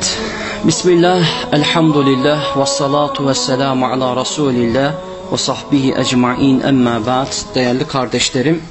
Evet. Bismillah, elhamdülillah, ve salatu ve selamu ala Resulillah ve sahbihi ecma'in emma ba'd. Değerli kardeşlerim,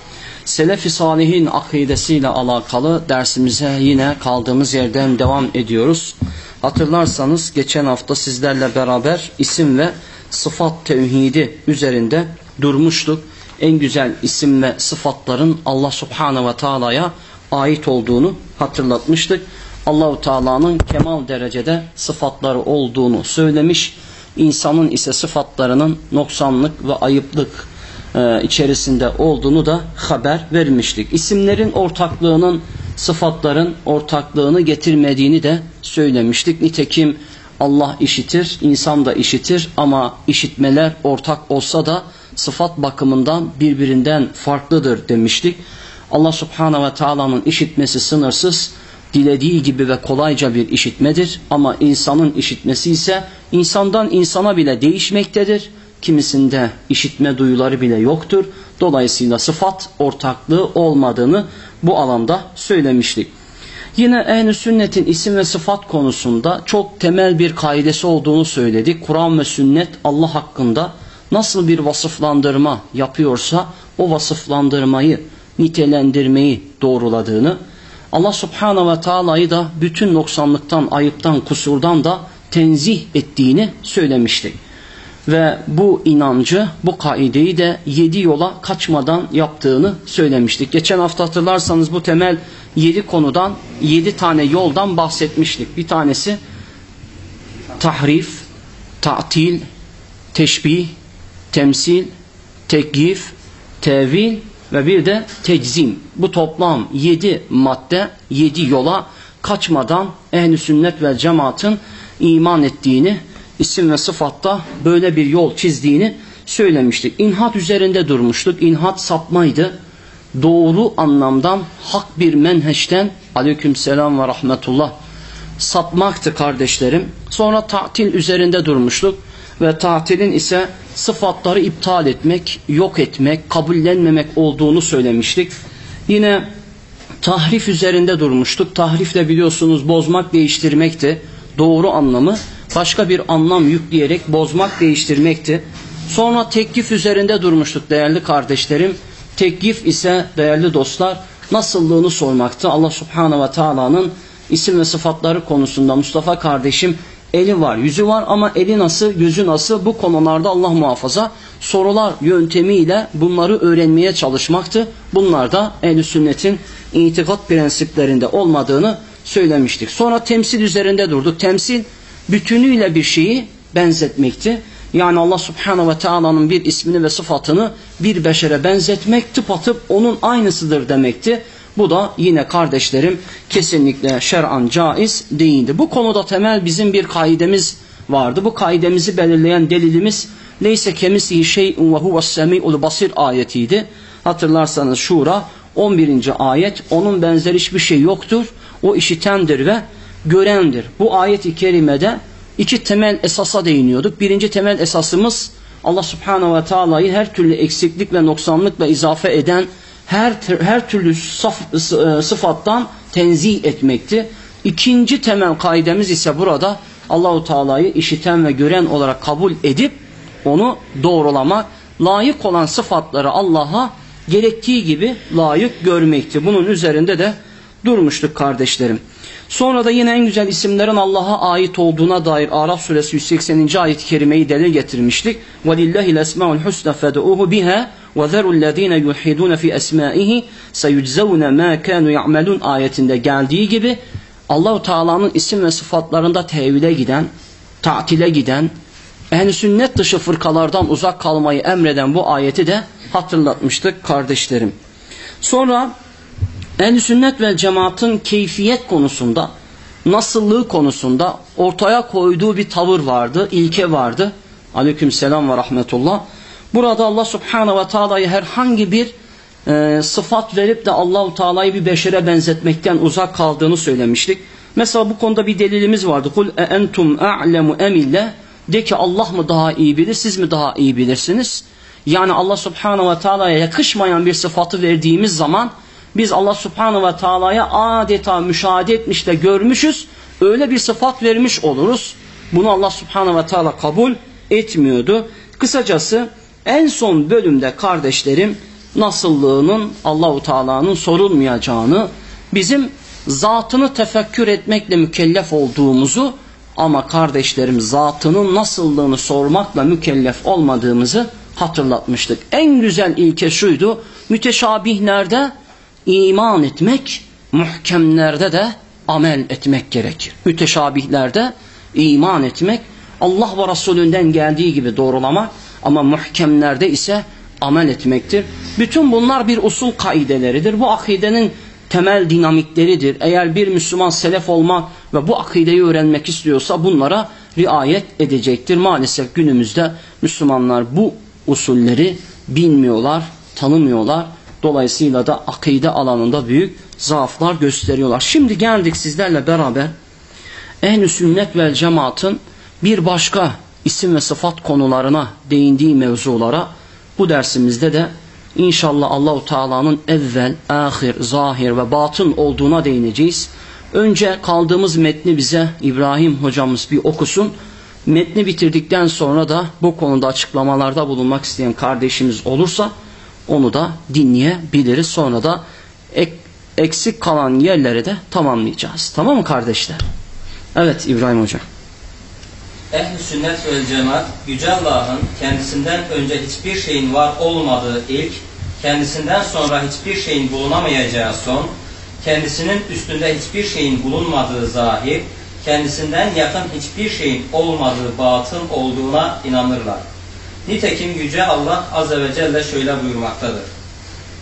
Selefi Salihin akidesiyle alakalı dersimize yine kaldığımız yerden devam ediyoruz. Hatırlarsanız geçen hafta sizlerle beraber isim ve sıfat tevhidi üzerinde durmuştuk. En güzel isim ve sıfatların Allah Subhanahu ve Taala'ya ait olduğunu hatırlatmıştık. Allahu Teala'nın kemal derecede sıfatları olduğunu söylemiş. İnsanın ise sıfatlarının noksanlık ve ayıplık e, içerisinde olduğunu da haber vermiştik. İsimlerin ortaklığının sıfatların ortaklığını getirmediğini de söylemiştik. Nitekim Allah işitir, insan da işitir ama işitmeler ortak olsa da sıfat bakımından birbirinden farklıdır demiştik. Allah Subhanahu ve Taala'nın işitmesi sınırsız, dilediği gibi ve kolayca bir işitmedir ama insanın işitmesi ise insandan insana bile değişmektedir. Kimisinde işitme duyuları bile yoktur. Dolayısıyla sıfat ortaklığı olmadığını bu alanda söylemiştik. Yine ehl sünnetin isim ve sıfat konusunda çok temel bir kaidesi olduğunu söyledik. Kur'an ve sünnet Allah hakkında nasıl bir vasıflandırma yapıyorsa o vasıflandırmayı, nitelendirmeyi doğruladığını, Allah subhanahu ve taala'yı da bütün noksanlıktan, ayıptan, kusurdan da tenzih ettiğini söylemiştik. Ve bu inancı, bu kaideyi de yedi yola kaçmadan yaptığını söylemiştik. Geçen hafta hatırlarsanız bu temel yedi konudan, yedi tane yoldan bahsetmiştik. Bir tanesi tahrif, ta'til, teşbih, temsil, tekyif, tevil ve bir de teczim. Bu toplam yedi madde, yedi yola kaçmadan ehli sünnet ve cemaatın iman ettiğini, isim ve sıfatta böyle bir yol çizdiğini söylemiştik. İnhat üzerinde durmuştuk. İnhat sapmaydı. Doğru anlamdan hak bir menheşten aleyküm selam ve rahmetullah sapmaktı kardeşlerim. Sonra tatil üzerinde durmuştuk ve tatilin ise sıfatları iptal etmek, yok etmek, kabullenmemek olduğunu söylemiştik. Yine tahrif üzerinde durmuştuk. Tahrif de biliyorsunuz bozmak, değiştirmekti. Doğru anlamı başka bir anlam yükleyerek bozmak, değiştirmekti. Sonra teklif üzerinde durmuştuk değerli kardeşlerim. Teklif ise değerli dostlar nasıllığını sormaktı. Allah Subhanahu ve Taala'nın isim ve sıfatları konusunda Mustafa kardeşim eli var, yüzü var ama eli nasıl, yüzü nasıl bu konularda Allah muhafaza sorular yöntemiyle bunları öğrenmeye çalışmaktı. Bunlar da ehl sünnetin itikat prensiplerinde olmadığını söylemiştik. Sonra temsil üzerinde durduk. Temsil bütünüyle bir şeyi benzetmekti. Yani Allah subhanahu ve teala'nın bir ismini ve sıfatını bir beşere benzetmek tıpatıp onun aynısıdır demekti. Bu da yine kardeşlerim kesinlikle şer'an caiz değildi. Bu konuda temel bizim bir kaidemiz vardı. Bu kaidemizi belirleyen delilimiz neyse kemisihi şey'un ve huves semi'ul basir ayetiydi. Hatırlarsanız Şura 11. ayet onun benzeri hiçbir şey yoktur. O işitendir ve görendir. Bu ayet-i kerimede iki temel esasa değiniyorduk. Birinci temel esasımız Allah subhanahu ve taala'yı her türlü eksiklik ve noksanlıkla izafe eden her her türlü saf, e, sıfattan tenzih etmekti. İkinci temel kaidemiz ise burada Allahu Teala'yı işiten ve gören olarak kabul edip onu doğrulamak, layık olan sıfatları Allah'a gerektiği gibi layık görmekti. Bunun üzerinde de durmuştuk kardeşlerim. Sonra da yine en güzel isimlerin Allah'a ait olduğuna dair Araf suresi 180. ayet-i kerimeyi delil getirmiştik. وَلِلَّهِ الْاَسْمَاءُ الْحُسْنَ فَدْعُوهُ بِهَا وَذَرُوا الَّذ۪ينَ يُلْحِدُونَ فِي أَسْمَائِهِ سَيُجْزَوْنَ مَا كَانُوا يَعْمَلُونَ ayetinde geldiği gibi Allahu Teala'nın isim ve sıfatlarında tevhile giden, tatile giden, ehl sünnet dışı fırkalardan uzak kalmayı emreden bu ayeti de hatırlatmıştık kardeşlerim. Sonra ehl sünnet ve cemaatın keyfiyet konusunda, nasıllığı konusunda ortaya koyduğu bir tavır vardı, ilke vardı. Aleyküm selam ve rahmetullah. Burada Allah subhanahu ve taala'yı herhangi bir e, sıfat verip de Allahu Teala'yı bir beşere benzetmekten uzak kaldığını söylemiştik. Mesela bu konuda bir delilimiz vardı. Kul e entum a'lemu emille de ki Allah mı daha iyi bilir, siz mi daha iyi bilirsiniz? Yani Allah subhanahu ve taala'ya yakışmayan bir sıfatı verdiğimiz zaman biz Allah subhanahu ve taala'ya adeta müşahede etmiş de görmüşüz. öyle bir sıfat vermiş oluruz. Bunu Allah subhanahu ve teala kabul etmiyordu. Kısacası en son bölümde kardeşlerim nasıllığının Allahu Teala'nın sorulmayacağını, bizim zatını tefekkür etmekle mükellef olduğumuzu ama kardeşlerim zatının nasıllığını sormakla mükellef olmadığımızı hatırlatmıştık. En güzel ilke şuydu. Müteşabihlerde iman etmek, muhkemlerde de amel etmek gerekir. Müteşabihlerde iman etmek, Allah ve Resulünden geldiği gibi doğrulamak ama muhkemlerde ise amel etmektir. Bütün bunlar bir usul kaideleridir. Bu akidenin temel dinamikleridir. Eğer bir Müslüman selef olmak ve bu akideyi öğrenmek istiyorsa bunlara riayet edecektir. Maalesef günümüzde Müslümanlar bu usulleri bilmiyorlar, tanımıyorlar. Dolayısıyla da akide alanında büyük zaaflar gösteriyorlar. Şimdi geldik sizlerle beraber ehl sünnet vel cemaatın bir başka isim ve sıfat konularına değindiği mevzulara bu dersimizde de İnşallah Allahu Teala'nın evvel, ahir, zahir ve batın olduğuna değineceğiz. Önce kaldığımız metni bize İbrahim hocamız bir okusun. Metni bitirdikten sonra da bu konuda açıklamalarda bulunmak isteyen kardeşimiz olursa onu da dinleyebiliriz. Sonra da ek, eksik kalan yerleri de tamamlayacağız. Tamam mı kardeşler? Evet İbrahim hocam. Ehl-i sünnet ve cemaat Yüce Allah'ın kendisinden önce hiçbir şeyin var olmadığı ilk, kendisinden sonra hiçbir şeyin bulunamayacağı son, kendisinin üstünde hiçbir şeyin bulunmadığı zahir, kendisinden yakın hiçbir şeyin olmadığı batın olduğuna inanırlar. Nitekim Yüce Allah Azze ve Celle şöyle buyurmaktadır.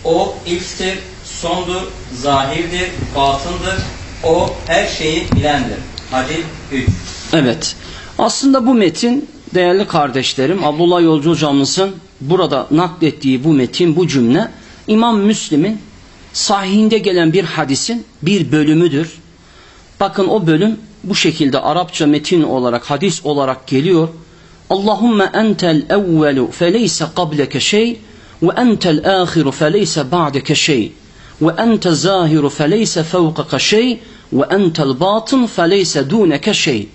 O ilktir, sondur, zahirdir, batındır. O her şeyi bilendir. Hadid 3 Evet. Aslında bu metin değerli kardeşlerim Abdullah Yolcu hocamızın burada naklettiği bu metin bu cümle İmam Müslim'in sahihinde gelen bir hadisin bir bölümüdür. Bakın o bölüm bu şekilde Arapça metin olarak hadis olarak geliyor. Allahumme entel evvelu feleyse qableke şey ve entel ahiru feleyse ba'deke şey ve ente zahiru feleyse fevkaka şey ve entel batın feleyse duneke şey.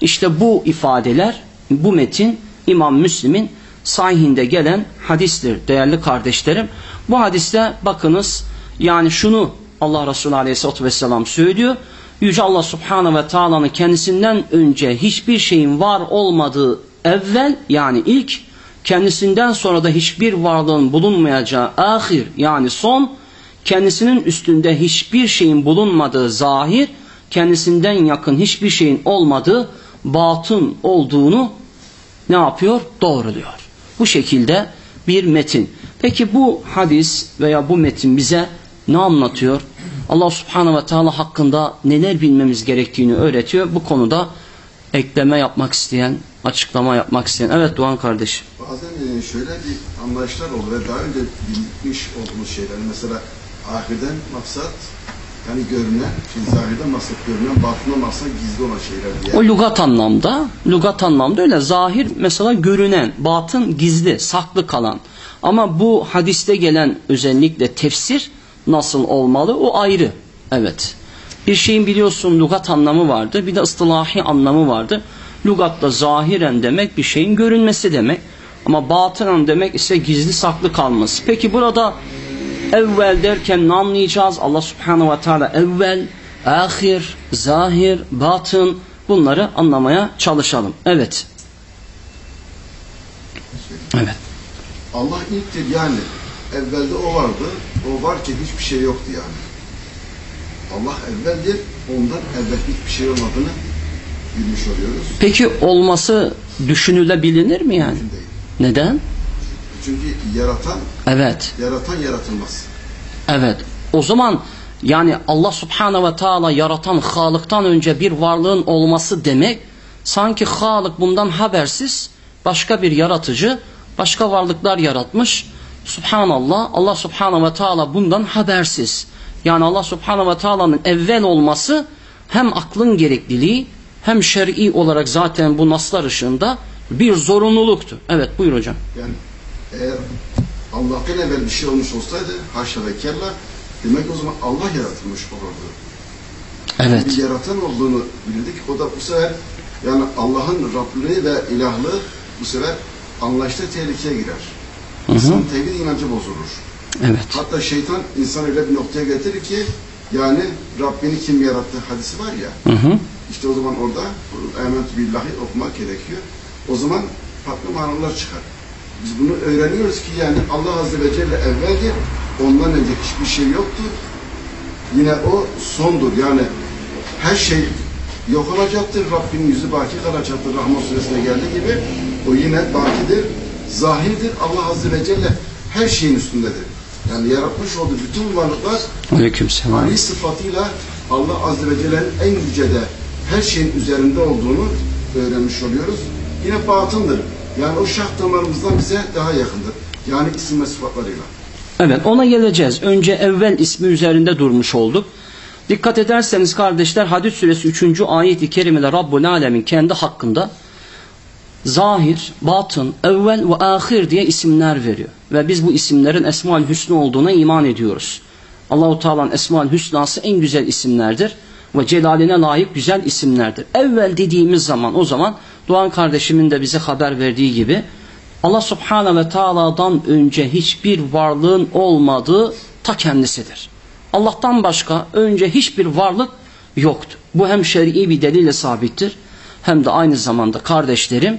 İşte bu ifadeler, bu metin İmam Müslim'in sahihinde gelen hadistir değerli kardeşlerim. Bu hadiste bakınız yani şunu Allah Resulü Aleyhisselatü Vesselam söylüyor. Yüce Allah Subhanahu ve Taala'nın kendisinden önce hiçbir şeyin var olmadığı evvel yani ilk kendisinden sonra da hiçbir varlığın bulunmayacağı ahir yani son kendisinin üstünde hiçbir şeyin bulunmadığı zahir kendisinden yakın hiçbir şeyin olmadığı batın olduğunu ne yapıyor? Doğruluyor. Bu şekilde bir metin. Peki bu hadis veya bu metin bize ne anlatıyor? Allah subhanahu ve teala hakkında neler bilmemiz gerektiğini öğretiyor. Bu konuda ekleme yapmak isteyen, açıklama yapmak isteyen. Evet Doğan kardeşim. Bazen e, şöyle bir anlayışlar olur ve daha önce bilmiş olduğumuz şeyler. Mesela ahirden maksat yani görünen, şimdi zahirden maksat görünen, batından maksat gizli olan şeyler diye. O lugat anlamda, lugat anlamda öyle zahir mesela görünen, batın gizli, saklı kalan. Ama bu hadiste gelen özellikle tefsir nasıl olmalı o ayrı. Evet. Bir şeyin biliyorsun lugat anlamı vardır, bir de ıstılahi anlamı vardır. Lugatta zahiren demek bir şeyin görünmesi demek. Ama batınan demek ise gizli saklı kalması. Peki burada evvel derken ne anlayacağız? Allah subhanahu ve teala evvel, ahir, zahir, batın bunları anlamaya çalışalım. Evet. Evet. Allah ilktir yani. Evvelde o vardı. O varken hiçbir şey yoktu yani. Allah evveldir. Ondan evvel hiçbir şey olmadığını bilmiş oluyoruz. Peki olması düşünülebilir mi yani? Mümkün değil. Neden? Çünkü yaratan, Evet. yaratan yaratılmaz. Evet. O zaman yani Allah subhanahu ve teala yaratan Halık'tan önce bir varlığın olması demek sanki Halık bundan habersiz başka bir yaratıcı başka varlıklar yaratmış. Subhanallah Allah subhanahu ve teala bundan habersiz. Yani Allah subhanahu ve teala'nın evvel olması hem aklın gerekliliği hem şer'i olarak zaten bu naslar ışığında bir zorunluluktur. Evet buyur hocam. Yani eğer Allah'tan evvel bir şey olmuş olsaydı haşa ve kella demek o zaman Allah yaratılmış olurdu. Evet. bir yaratan olduğunu bildik. O da bu sefer yani Allah'ın Rabliği ve ilahlığı bu sefer anlayışta tehlikeye girer. İnsanın tevhid inancı bozulur. Evet. Hatta şeytan insan öyle bir noktaya getirir ki yani Rabbini kim yarattı hadisi var ya. Hı hı. İşte o zaman orada ementü billahi okumak gerekiyor. O zaman farklı manalar çıkar. Biz bunu öğreniyoruz ki yani Allah Azze ve Celle evveldir. Ondan önce hiçbir şey yoktur. Yine o sondur. Yani her şey yok olacaktır. Rabbinin yüzü baki kalacaktır. Rahman suresine geldiği gibi. O yine bakidir. Zahirdir. Allah Azze ve Celle her şeyin üstündedir. Yani yaratmış olduğu bütün varlıklar Aleykümselam. Ali sıfatıyla Allah Azze ve Celle'nin en yücede her şeyin üzerinde olduğunu öğrenmiş oluyoruz. Yine batındır. Yani o şah damarımızdan bize daha yakındır. Yani isim ve sıfatlarıyla. Evet ona geleceğiz. Önce evvel ismi üzerinde durmuş olduk. Dikkat ederseniz kardeşler Hadid suresi 3. ayet-i kerimede Rabbul Alemin kendi hakkında zahir, batın, evvel ve ahir diye isimler veriyor. Ve biz bu isimlerin Esma-ül Hüsnü olduğuna iman ediyoruz. Allahu Teala'nın Esma-ül Hüsnası en güzel isimlerdir ve celaline layık güzel isimlerdir. Evvel dediğimiz zaman o zaman Doğan kardeşimin de bize haber verdiği gibi Allah Subhanahu ve Taala'dan önce hiçbir varlığın olmadığı ta kendisidir. Allah'tan başka önce hiçbir varlık yoktu. Bu hem şer'i bir delille sabittir hem de aynı zamanda kardeşlerim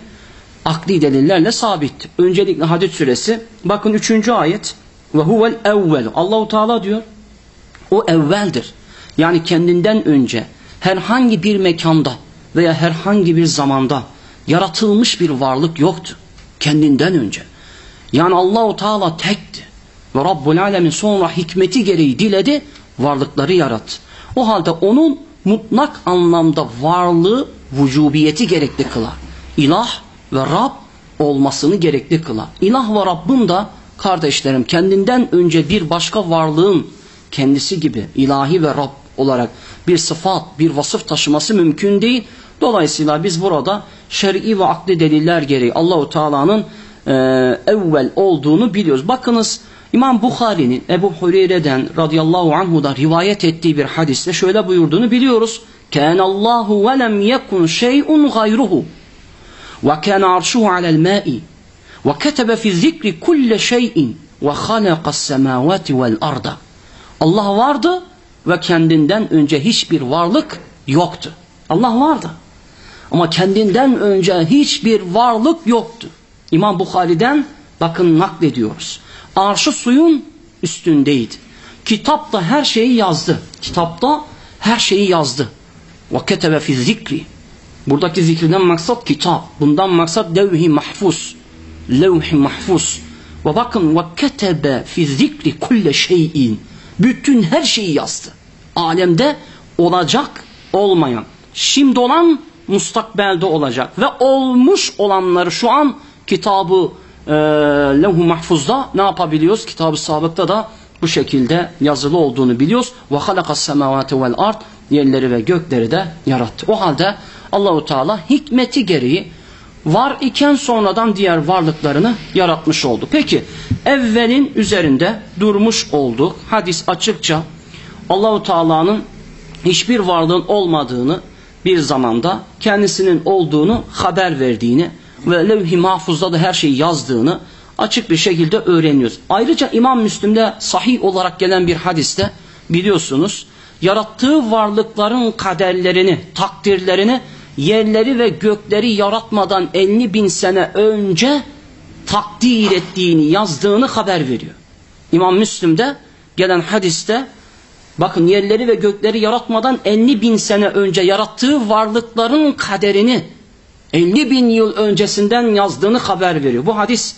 akli delillerle sabittir. Öncelikle Hadid suresi bakın 3. ayet ve huvel evvel Allahu Teala diyor o evveldir. Yani kendinden önce herhangi bir mekanda veya herhangi bir zamanda yaratılmış bir varlık yoktu. Kendinden önce. Yani Allahu Teala tekti. Ve Rabbul Alemin sonra hikmeti gereği diledi, varlıkları yarattı. O halde onun mutlak anlamda varlığı vücubiyeti gerekli kılar. İlah ve Rab olmasını gerekli kılar. İlah ve Rabbin da kardeşlerim kendinden önce bir başka varlığın kendisi gibi ilahi ve Rab olarak bir sıfat, bir vasıf taşıması mümkün değil. Dolayısıyla biz burada şer'i ve akli deliller gereği Allahu Teala'nın e, evvel olduğunu biliyoruz. Bakınız İmam Bukhari'nin Ebu Hureyre'den radıyallahu anhu'dan rivayet ettiği bir hadiste şöyle buyurduğunu biliyoruz. كَانَ اللّٰهُ وَلَمْ يَكُنْ شَيْءٌ غَيْرُهُ وَكَانَ عَرْشُهُ عَلَى الْمَاءِ وَكَتَبَ فِي الذِّكْرِ كُلَّ شَيْءٍ وَخَلَقَ السَّمَاوَاتِ وَالْأَرْضَ Allah vardı ve kendinden önce hiçbir varlık yoktu. Allah vardı. Ama kendinden önce hiçbir varlık yoktu. İmam Bukhari'den bakın naklediyoruz. Arşı suyun üstündeydi. Kitapta her şeyi yazdı. Kitapta her şeyi yazdı. Ve ketebe fi zikri. Buradaki zikirden maksat kitap. Bundan maksat levh-i mahfuz. Levh-i mahfuz. Ve bakın ketebe fi zikri kulle şeyin. Bütün her şeyi yazdı. Alemde olacak, olmayan, şimdi olan, mustakbelde olacak ve olmuş olanları şu an kitabı e, levh-u mahfuzda ne yapabiliyoruz? Kitabı da bu şekilde yazılı olduğunu biliyoruz. Ve halakas semavati vel ard yerleri ve gökleri de yarattı. O halde Allahu Teala hikmeti gereği var iken sonradan diğer varlıklarını yaratmış oldu. Peki evvelin üzerinde durmuş olduk. Hadis açıkça Allahu Teala'nın hiçbir varlığın olmadığını bir zamanda kendisinin olduğunu haber verdiğini ve levh-i mahfuzda da her şeyi yazdığını açık bir şekilde öğreniyoruz. Ayrıca İmam Müslim'de sahih olarak gelen bir hadiste biliyorsunuz yarattığı varlıkların kaderlerini, takdirlerini yerleri ve gökleri yaratmadan 50 bin sene önce takdir ettiğini, yazdığını haber veriyor. İmam Müslim'de gelen hadiste bakın yerleri ve gökleri yaratmadan 50 bin sene önce yarattığı varlıkların kaderini 50 bin yıl öncesinden yazdığını haber veriyor. Bu hadis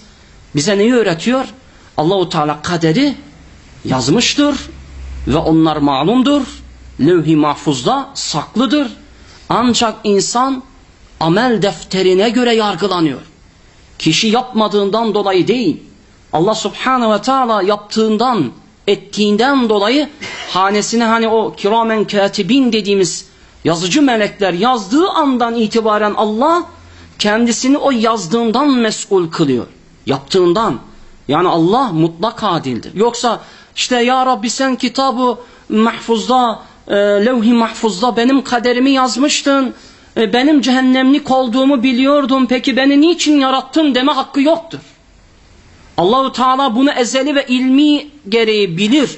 bize neyi öğretiyor? Allahu Teala kaderi yazmıştır ve onlar malumdur. Levh-i mahfuzda saklıdır. Ancak insan amel defterine göre yargılanıyor. Kişi yapmadığından dolayı değil. Allah Subhanahu ve Teala yaptığından, ettiğinden dolayı hanesine hani o kiramen katibin dediğimiz yazıcı melekler yazdığı andan itibaren Allah kendisini o yazdığından mesul kılıyor. Yaptığından. Yani Allah mutlak adildir. Yoksa işte ya Rabbi sen kitabı mahfuzda e, levh-i mahfuzda benim kaderimi yazmıştın. E, benim cehennemlik olduğumu biliyordum. Peki beni niçin yarattın deme hakkı yoktur. Allahu Teala bunu ezeli ve ilmi gereği bilir.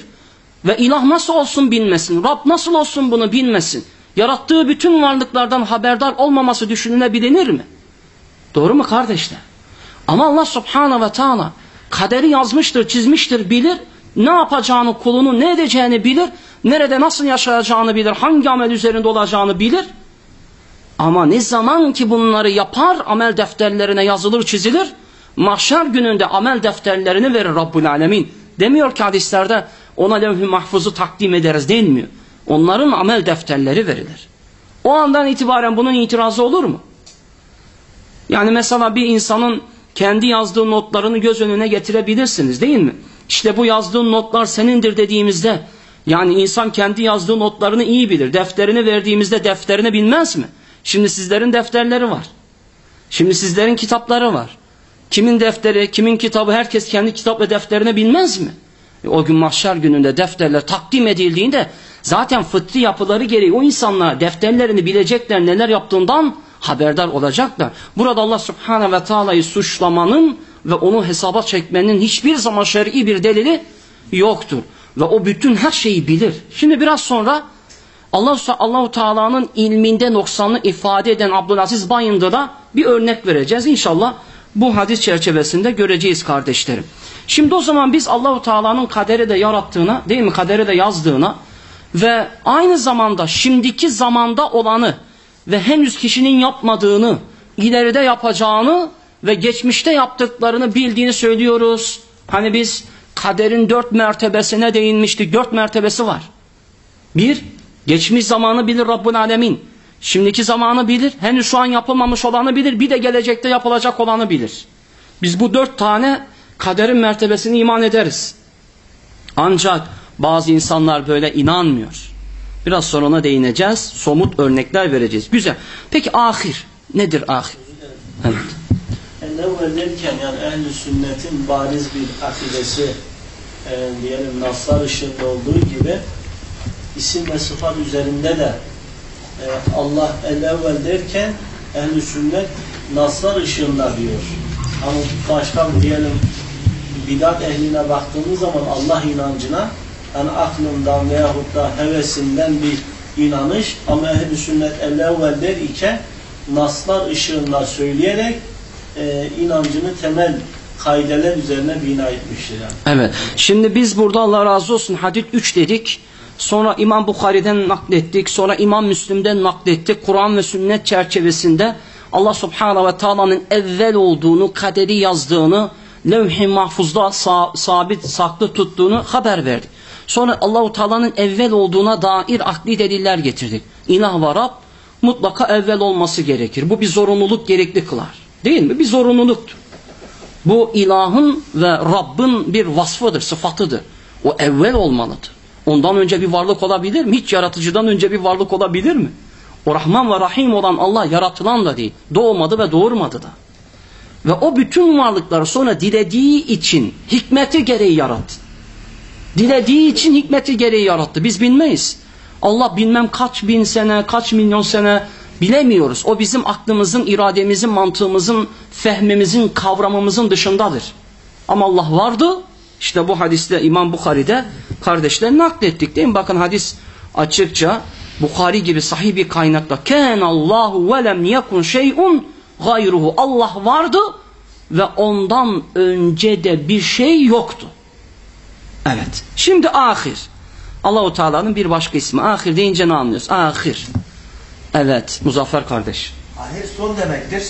Ve ilah nasıl olsun bilmesin. Rab nasıl olsun bunu bilmesin. Yarattığı bütün varlıklardan haberdar olmaması düşünülebilir mi? Doğru mu kardeşler? Ama Allah Subhanahu ve Teala kaderi yazmıştır, çizmiştir, bilir. Ne yapacağını, kulunu ne edeceğini bilir. Nerede nasıl yaşayacağını bilir. Hangi amel üzerinde olacağını bilir. Ama ne zaman ki bunları yapar, amel defterlerine yazılır, çizilir. Mahşer gününde amel defterlerini verir Rabbul Alemin. Demiyor ki hadislerde ona levh-i mahfuzu takdim ederiz denmiyor. Onların amel defterleri verilir. O andan itibaren bunun itirazı olur mu? Yani mesela bir insanın kendi yazdığı notlarını göz önüne getirebilirsiniz değil mi? İşte bu yazdığın notlar senindir dediğimizde yani insan kendi yazdığı notlarını iyi bilir. Defterini verdiğimizde defterini bilmez mi? Şimdi sizlerin defterleri var. Şimdi sizlerin kitapları var. Kimin defteri, kimin kitabı herkes kendi kitap ve defterini bilmez mi? E, o gün mahşer gününde defterler takdim edildiğinde zaten fıtri yapıları gereği o insanlar defterlerini bilecekler neler yaptığından haberdar olacaklar. Burada Allah subhanahu ve teala'yı suçlamanın ve onu hesaba çekmenin hiçbir zaman şer'i bir delili yoktur. Ve o bütün her şeyi bilir. Şimdi biraz sonra Allah Allahu Teala'nın ilminde noksanlı ifade eden Abdülaziz Bayındır'a bir örnek vereceğiz. İnşallah bu hadis çerçevesinde göreceğiz kardeşlerim. Şimdi o zaman biz Allahu Teala'nın kaderi de yarattığına, değil mi? Kaderi de yazdığına ve aynı zamanda şimdiki zamanda olanı ve henüz kişinin yapmadığını, ileride yapacağını ve geçmişte yaptıklarını bildiğini söylüyoruz. Hani biz kaderin dört mertebesine değinmiştik. Dört mertebesi var. Bir, geçmiş zamanı bilir Rabbul Alemin. Şimdiki zamanı bilir. Henüz şu an yapılmamış olanı bilir. Bir de gelecekte yapılacak olanı bilir. Biz bu dört tane kaderin mertebesini iman ederiz. Ancak bazı insanlar böyle inanmıyor. Biraz sonra ona değineceğiz. Somut örnekler vereceğiz. Güzel. Peki ahir. Nedir ahir? Evet. Evvel derken yani ehl sünnetin bariz bir akidesi e, diyelim naslar ışığında olduğu gibi isim ve sıfat üzerinde de e, Allah el evvel derken ehl sünnet naslar ışığında diyor. Ama başka diyelim bidat ehline baktığımız zaman Allah inancına yani aklından veyahut da hevesinden bir inanış ama ehl sünnet el evvel der iken naslar ışığında söyleyerek e, inancını temel kaideler üzerine bina etmiştir. Yani. Evet. Şimdi biz burada Allah razı olsun hadis 3 dedik. Sonra İmam Bukhari'den naklettik. Sonra İmam Müslim'den naklettik. Kur'an ve sünnet çerçevesinde Allah Subhanahu ve Taala'nın evvel olduğunu, kaderi yazdığını, levh-i mahfuzda sabit saklı tuttuğunu haber verdik. Sonra Allahu Teala'nın evvel olduğuna dair akli deliller getirdik. İlah ve Rab mutlaka evvel olması gerekir. Bu bir zorunluluk gerekli kılar. Değil mi? Bir zorunluluktur. Bu ilahın ve Rabbin bir vasfıdır, sıfatıdır. O evvel olmalıdır. Ondan önce bir varlık olabilir mi? Hiç yaratıcıdan önce bir varlık olabilir mi? O Rahman ve Rahim olan Allah yaratılan da değil. Doğmadı ve doğurmadı da. Ve o bütün varlıkları sonra dilediği için hikmeti gereği yarattı. Dilediği için hikmeti gereği yarattı. Biz bilmeyiz. Allah bilmem kaç bin sene, kaç milyon sene bilemiyoruz. O bizim aklımızın, irademizin, mantığımızın, fehmimizin, kavramımızın dışındadır. Ama Allah vardı. İşte bu hadiste İmam Bukhari'de kardeşler naklettik değil mi? Bakın hadis açıkça Bukhari gibi sahih bir kaynakla ken Allahu ve lem yekun şey'un gayruhu. Allah vardı ve ondan önce de bir şey yoktu. Evet. Şimdi ahir. Allahu Teala'nın bir başka ismi. Ahir deyince ne anlıyoruz? Ahir. Evet. Muzaffer kardeş. Ahir son demektir.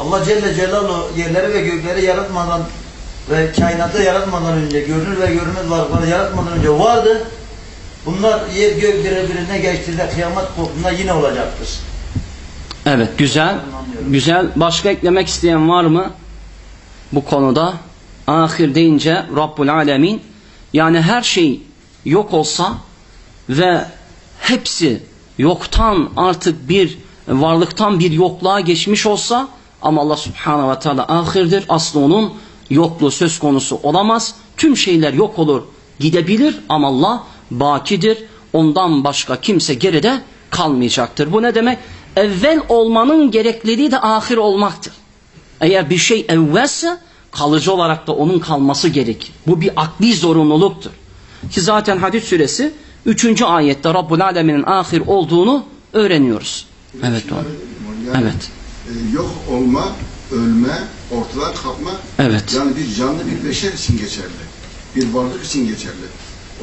Allah Celle Celaluhu yerleri ve gökleri yaratmadan ve kainatı yaratmadan önce görünür ve görünmez varlıkları yaratmadan önce vardı. Bunlar yer gök birbirine geçtiğinde kıyamet koptuğunda yine olacaktır. Evet güzel. Güzel. Başka eklemek isteyen var mı? Bu konuda ahir deyince Rabbul Alemin yani her şey yok olsa ve hepsi yoktan artık bir varlıktan bir yokluğa geçmiş olsa ama Allah subhanahu ve teala ahirdir. Aslı onun yokluğu söz konusu olamaz. Tüm şeyler yok olur gidebilir ama Allah bakidir. ondan başka kimse geride kalmayacaktır. Bu ne demek? Evvel olmanın gerekliliği de ahir olmaktır. Eğer bir şey evvelse kalıcı olarak da onun kalması gerekir. Bu bir akli zorunluluktur. Ki zaten hadis suresi 3. ayette Rabbul Alemin'in ahir olduğunu öğreniyoruz. Evet doğru. Yani, Evet. e, yok olma, ölme, ortadan kalkma. Evet. Yani bir canlı bir beşer için geçerli. Bir varlık için geçerli.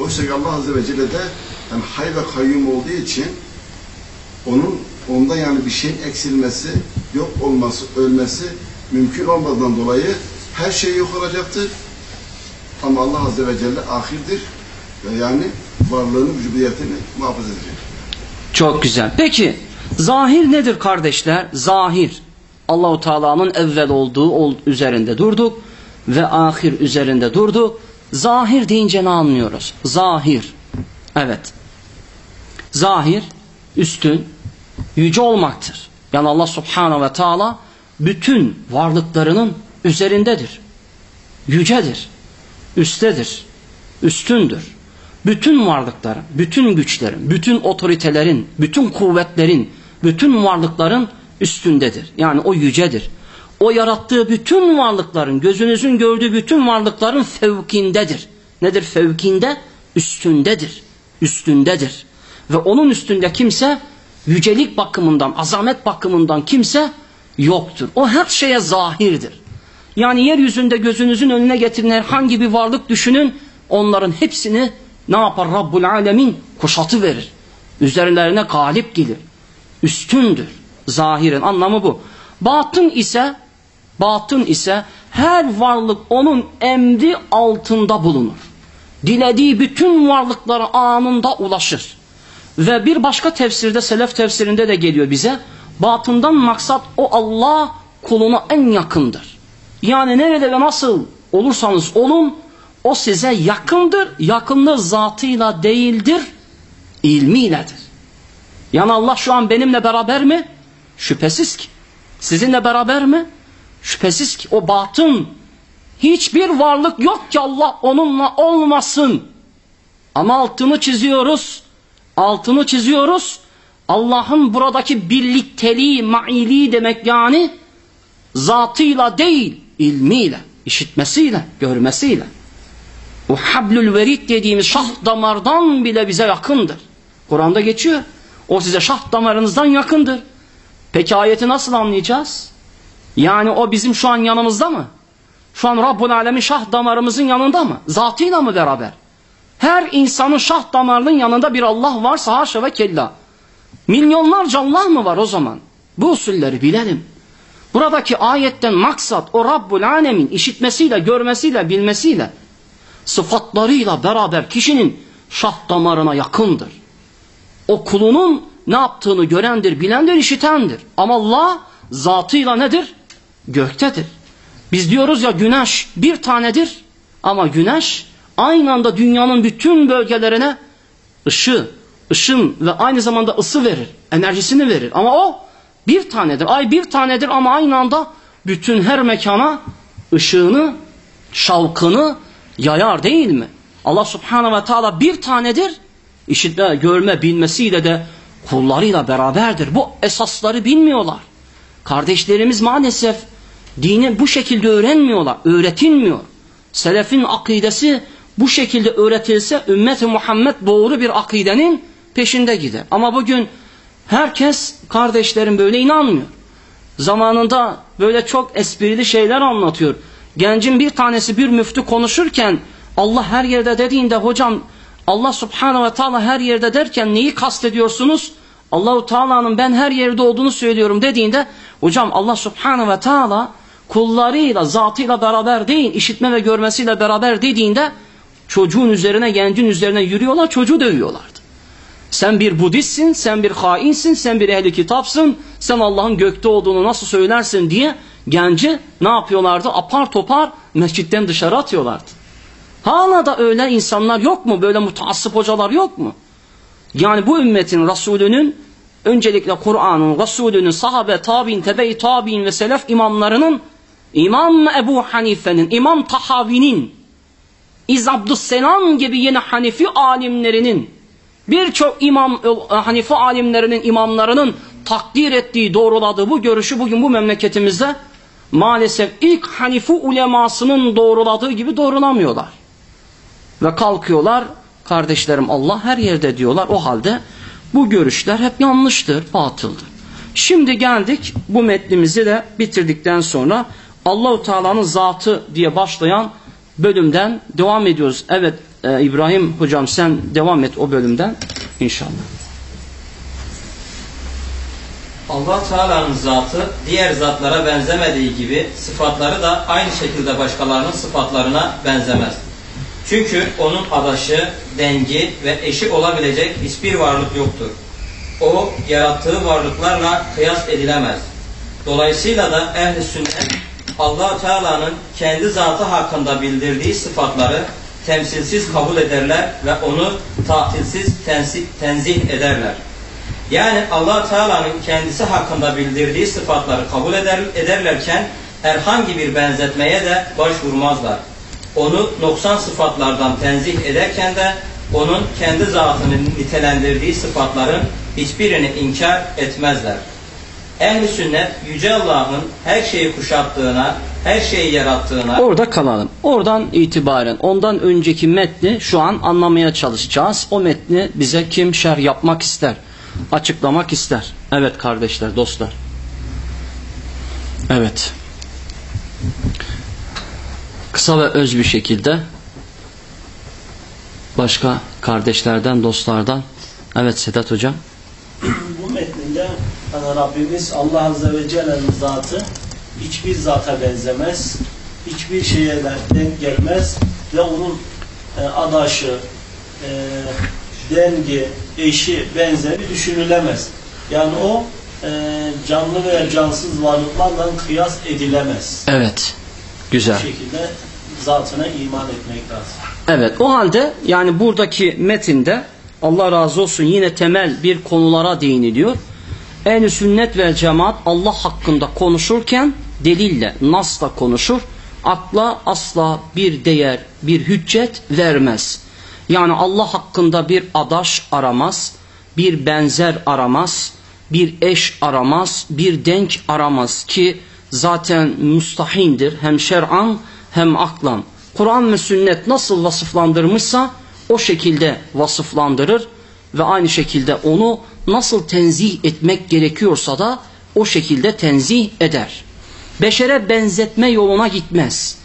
Oysa ki Allah Azze ve Celle de yani hay ve kayyum olduğu için onun onda yani bir şeyin eksilmesi, yok olması, ölmesi mümkün olmadığından dolayı her şey yok olacaktır. Ama Allah Azze ve Celle ahirdir ve yani varlığını, vücudiyetini muhafaza edecek. Çok güzel. Peki zahir nedir kardeşler? Zahir. Allahu Teala'nın evvel olduğu ol- üzerinde durduk ve ahir üzerinde durduk. Zahir deyince ne anlıyoruz? Zahir. Evet. Zahir üstün, yüce olmaktır. Yani Allah Subhanahu ve Teala bütün varlıklarının üzerindedir. Yücedir. Üstedir. Üstündür. Bütün varlıkların, bütün güçlerin, bütün otoritelerin, bütün kuvvetlerin, bütün varlıkların üstündedir. Yani o yücedir. O yarattığı bütün varlıkların, gözünüzün gördüğü bütün varlıkların fevkindedir. Nedir fevkinde? Üstündedir. Üstündedir. Ve onun üstünde kimse yücelik bakımından, azamet bakımından kimse yoktur. O her şeye zahirdir. Yani yeryüzünde gözünüzün önüne getirin herhangi bir varlık düşünün. Onların hepsini ne yapar Rabbul Alemin? Kuşatı verir. Üzerlerine galip gelir. Üstündür. Zahirin anlamı bu. Batın ise batın ise her varlık onun emri altında bulunur. Dilediği bütün varlıklara anında ulaşır. Ve bir başka tefsirde, selef tefsirinde de geliyor bize. Batından maksat o Allah kuluna en yakındır. Yani nerede ve nasıl olursanız olun o size yakındır. Yakınlığı zatıyla değildir, ilmiyledir. Yani Allah şu an benimle beraber mi? Şüphesiz ki. Sizinle beraber mi? Şüphesiz ki. O batın hiçbir varlık yok ki Allah onunla olmasın. Ama altını çiziyoruz. Altını çiziyoruz. Allah'ın buradaki birlikteliği, mailiği demek yani zatıyla değil, ilmiyle, işitmesiyle, görmesiyle. O hablül verit dediğimiz şah damardan bile bize yakındır. Kur'an'da geçiyor. O size şah damarınızdan yakındır. Peki ayeti nasıl anlayacağız? Yani o bizim şu an yanımızda mı? Şu an Rabbul Alemin şah damarımızın yanında mı? Zatıyla mı beraber? Her insanın şah damarının yanında bir Allah varsa haşa ve kella. Milyonlarca Allah mı var o zaman? Bu usulleri bilelim. Buradaki ayetten maksat o Rabbul Alemin işitmesiyle, görmesiyle, bilmesiyle, sıfatlarıyla beraber kişinin şah damarına yakındır. O kulunun ne yaptığını görendir, bilendir, işitendir. Ama Allah zatıyla nedir? Göktedir. Biz diyoruz ya güneş bir tanedir ama güneş aynı anda dünyanın bütün bölgelerine ışı, ışın ve aynı zamanda ısı verir, enerjisini verir. Ama o bir tanedir. Ay bir tanedir ama aynı anda bütün her mekana ışığını, şavkını yayar değil mi? Allah subhanahu ve teala bir tanedir. İşitme, görme, bilmesiyle de kullarıyla beraberdir. Bu esasları bilmiyorlar. Kardeşlerimiz maalesef dini bu şekilde öğrenmiyorlar. Öğretilmiyor. Selefin akidesi bu şekilde öğretilse ümmet-i Muhammed doğru bir akidenin peşinde gider. Ama bugün herkes kardeşlerim böyle inanmıyor. Zamanında böyle çok esprili şeyler anlatıyor. Gencin bir tanesi bir müftü konuşurken Allah her yerde dediğinde hocam Allah subhanahu ve taala her yerde derken neyi kastediyorsunuz? Allahu Teala'nın ben her yerde olduğunu söylüyorum dediğinde hocam Allah subhanahu ve taala kullarıyla zatıyla beraber değil işitme ve görmesiyle beraber dediğinde çocuğun üzerine gencin üzerine yürüyorlar çocuğu dövüyorlardı. Sen bir Budistsin, sen bir hainsin, sen bir ehli kitapsın, sen Allah'ın gökte olduğunu nasıl söylersin diye genci ne yapıyorlardı? Apar topar mescitten dışarı atıyorlardı. Hala da öyle insanlar yok mu? Böyle mutaassıp hocalar yok mu? Yani bu ümmetin Resulünün öncelikle Kur'an'ın, Resulünün, sahabe, tabi'in, tebe-i tabi'in ve selef imamlarının İmam Ebu Hanife'nin, İmam Tahavi'nin, İz Abdüsselam gibi yeni Hanefi alimlerinin Birçok imam, Hanife alimlerinin, imamlarının takdir ettiği, doğruladığı bu görüşü bugün bu memleketimizde maalesef ilk Hanife ulemasının doğruladığı gibi doğrulamıyorlar. Ve kalkıyorlar, kardeşlerim Allah her yerde diyorlar. O halde bu görüşler hep yanlıştır, batıldır. Şimdi geldik bu metnimizi de bitirdikten sonra Allahu Teala'nın zatı diye başlayan bölümden devam ediyoruz. Evet e, İbrahim hocam sen devam et o bölümden inşallah. Allah Teala'nın zatı diğer zatlara benzemediği gibi sıfatları da aynı şekilde başkalarının sıfatlarına benzemez. Çünkü onun adaşı, dengi ve eşi olabilecek hiçbir varlık yoktur. O yarattığı varlıklarla kıyas edilemez. Dolayısıyla da ehl-i sünnet allah Teala'nın kendi zatı hakkında bildirdiği sıfatları temsilsiz kabul ederler ve onu tatilsiz tenzih ederler. Yani allah Teala'nın kendisi hakkında bildirdiği sıfatları kabul eder, ederlerken herhangi bir benzetmeye de başvurmazlar. Onu noksan sıfatlardan tenzih ederken de onun kendi zatını nitelendirdiği sıfatların hiçbirini inkar etmezler. Ehli sünnet Yüce Allah'ın her şeyi kuşattığına, her şeyi yarattığına... Orada kalalım. Oradan itibaren ondan önceki metni şu an anlamaya çalışacağız. O metni bize kim şer yapmak ister, açıklamak ister. Evet kardeşler, dostlar. Evet. Kısa ve öz bir şekilde başka kardeşlerden, dostlardan. Evet Sedat Hocam. Bu metninde yani Rabbimiz Allah Azze ve Celle'nin zatı hiçbir zata benzemez. Hiçbir şeye denk gelmez ve onun e, adaşı, e, dengi, eşi, benzeri düşünülemez. Yani o e, canlı veya cansız varlıklarla kıyas edilemez. Evet. Güzel. Bu şekilde zatına iman etmek lazım. Evet o halde yani buradaki metinde Allah razı olsun yine temel bir konulara değiniliyor. Ehl-i sünnet ve cemaat Allah hakkında konuşurken delille, nasla konuşur. Akla asla bir değer, bir hüccet vermez. Yani Allah hakkında bir adaş aramaz, bir benzer aramaz, bir eş aramaz, bir denk aramaz ki zaten mustahindir hem şer'an hem aklan. Kur'an ve sünnet nasıl vasıflandırmışsa o şekilde vasıflandırır ve aynı şekilde onu nasıl tenzih etmek gerekiyorsa da o şekilde tenzih eder. Beşere benzetme yoluna gitmez.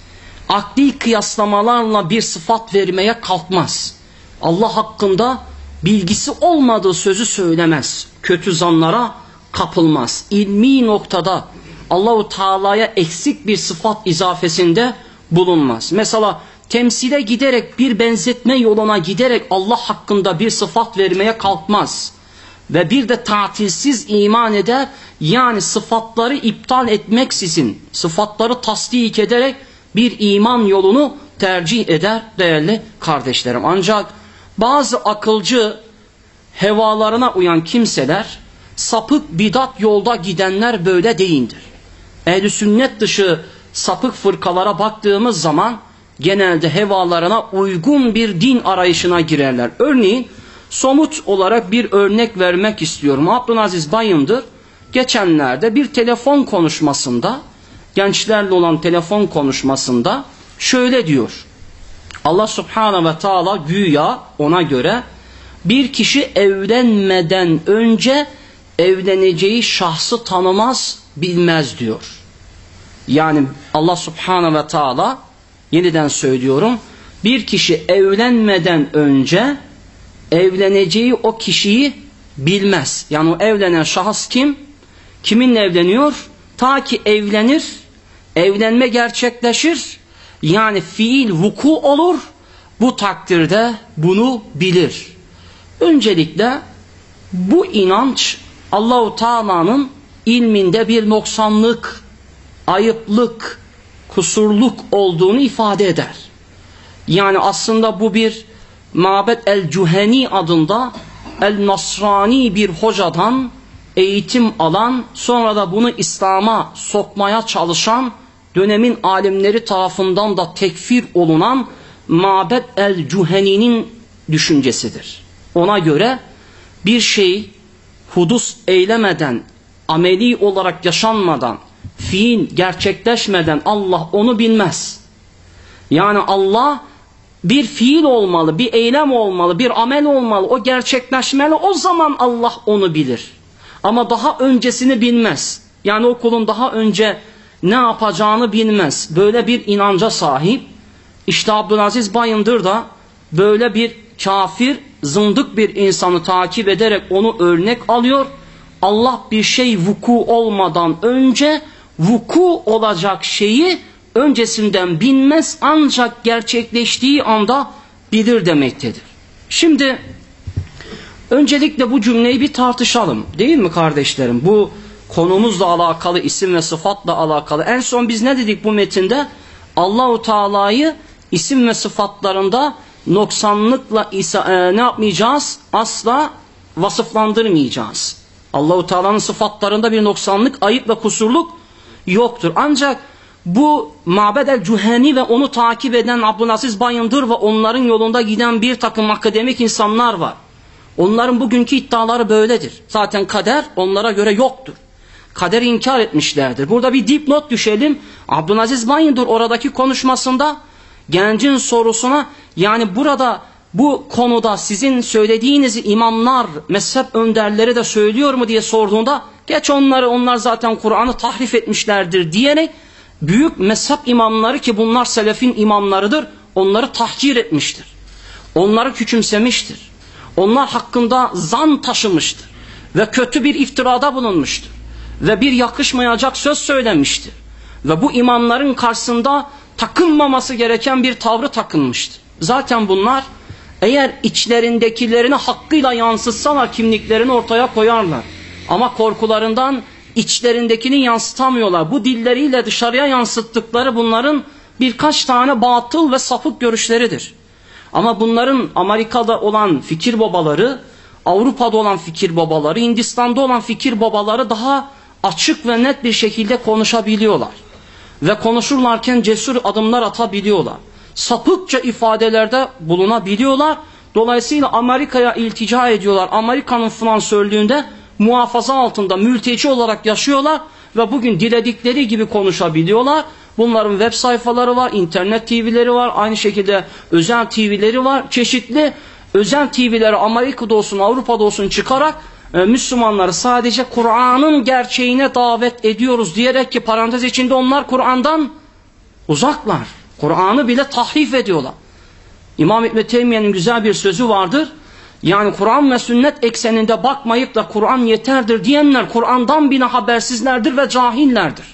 Akli kıyaslamalarla bir sıfat vermeye kalkmaz. Allah hakkında bilgisi olmadığı sözü söylemez. Kötü zanlara kapılmaz. İlmi noktada Allahu Teala'ya eksik bir sıfat izafesinde bulunmaz. Mesela temsile giderek bir benzetme yoluna giderek Allah hakkında bir sıfat vermeye kalkmaz. Ve bir de tatilsiz iman eder yani sıfatları iptal etmeksizin sıfatları tasdik ederek bir iman yolunu tercih eder değerli kardeşlerim. Ancak bazı akılcı hevalarına uyan kimseler sapık bidat yolda gidenler böyle değildir. Ehl-i sünnet dışı sapık fırkalara baktığımız zaman genelde hevalarına uygun bir din arayışına girerler. Örneğin somut olarak bir örnek vermek istiyorum. Abdülaziz Bayındır geçenlerde bir telefon konuşmasında gençlerle olan telefon konuşmasında şöyle diyor. Allah subhanahu ve taala güya ona göre bir kişi evlenmeden önce evleneceği şahsı tanımaz bilmez diyor. Yani Allah subhanahu ve taala yeniden söylüyorum bir kişi evlenmeden önce evleneceği o kişiyi bilmez. Yani o evlenen şahıs kim? Kiminle evleniyor? Ta ki evlenir, evlenme gerçekleşir. Yani fiil vuku olur. Bu takdirde bunu bilir. Öncelikle bu inanç Allahu Teala'nın ilminde bir noksanlık, ayıplık, kusurluk olduğunu ifade eder. Yani aslında bu bir Mabet el-Cuheni adında el-Nasrani bir hocadan eğitim alan sonra da bunu İslam'a sokmaya çalışan dönemin alimleri tarafından da tekfir olunan Mabet el-Cuheni'nin düşüncesidir. Ona göre bir şey hudus eylemeden, ameli olarak yaşanmadan, fiil gerçekleşmeden Allah onu bilmez. Yani Allah bir fiil olmalı, bir eylem olmalı, bir amel olmalı, o gerçekleşmeli, o zaman Allah onu bilir. Ama daha öncesini bilmez. Yani o kulun daha önce ne yapacağını bilmez. Böyle bir inanca sahip. İşte Abdülaziz Bayındır da böyle bir kafir, zındık bir insanı takip ederek onu örnek alıyor. Allah bir şey vuku olmadan önce vuku olacak şeyi öncesinden bilmez ancak gerçekleştiği anda bilir demektedir. Şimdi öncelikle bu cümleyi bir tartışalım değil mi kardeşlerim? Bu konumuzla alakalı isim ve sıfatla alakalı. En son biz ne dedik bu metinde? Allahu Teala'yı isim ve sıfatlarında noksanlıkla e, ne yapmayacağız? Asla vasıflandırmayacağız. Allahu Teala'nın sıfatlarında bir noksanlık, ayıp ve kusurluk yoktur. Ancak bu Mabed el-Cüheni ve onu takip eden Abdülaziz Bayındır ve onların yolunda giden bir takım akademik insanlar var. Onların bugünkü iddiaları böyledir. Zaten kader onlara göre yoktur. Kaderi inkar etmişlerdir. Burada bir dipnot düşelim. Abdülaziz Bayındır oradaki konuşmasında gencin sorusuna yani burada bu konuda sizin söylediğiniz imamlar, mezhep önderleri de söylüyor mu diye sorduğunda geç onları onlar zaten Kur'an'ı tahrif etmişlerdir diyerek büyük mezhep imamları ki bunlar selefin imamlarıdır onları tahkir etmiştir. Onları küçümsemiştir. Onlar hakkında zan taşımıştır. Ve kötü bir iftirada bulunmuştur. Ve bir yakışmayacak söz söylemiştir. Ve bu imamların karşısında takınmaması gereken bir tavrı takınmıştır. Zaten bunlar eğer içlerindekilerini hakkıyla yansıtsalar kimliklerini ortaya koyarlar. Ama korkularından içlerindekini yansıtamıyorlar. Bu dilleriyle dışarıya yansıttıkları bunların birkaç tane batıl ve sapık görüşleridir. Ama bunların Amerika'da olan fikir babaları, Avrupa'da olan fikir babaları, Hindistan'da olan fikir babaları daha açık ve net bir şekilde konuşabiliyorlar. Ve konuşurlarken cesur adımlar atabiliyorlar. Sapıkça ifadelerde bulunabiliyorlar. Dolayısıyla Amerika'ya iltica ediyorlar. Amerika'nın Fransörlüğünde muhafaza altında mülteci olarak yaşıyorlar ve bugün diledikleri gibi konuşabiliyorlar. Bunların web sayfaları var, internet TV'leri var, aynı şekilde özel TV'leri var. Çeşitli özel TV'leri Amerika'da olsun, Avrupa'da olsun çıkarak e, Müslümanları sadece Kur'an'ın gerçeğine davet ediyoruz diyerek ki parantez içinde onlar Kur'an'dan uzaklar. Kur'an'ı bile tahrif ediyorlar. İmam İbni Teymiye'nin güzel bir sözü vardır. Yani Kur'an ve sünnet ekseninde bakmayıp da Kur'an yeterdir diyenler Kur'an'dan bile habersizlerdir ve cahillerdir.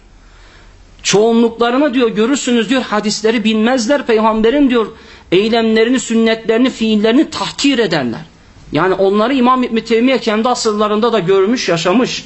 Çoğunluklarını diyor görürsünüz diyor hadisleri bilmezler peygamberin diyor eylemlerini, sünnetlerini, fiillerini tahkir ederler. Yani onları İmam İbni Teymiye kendi asırlarında da görmüş, yaşamış.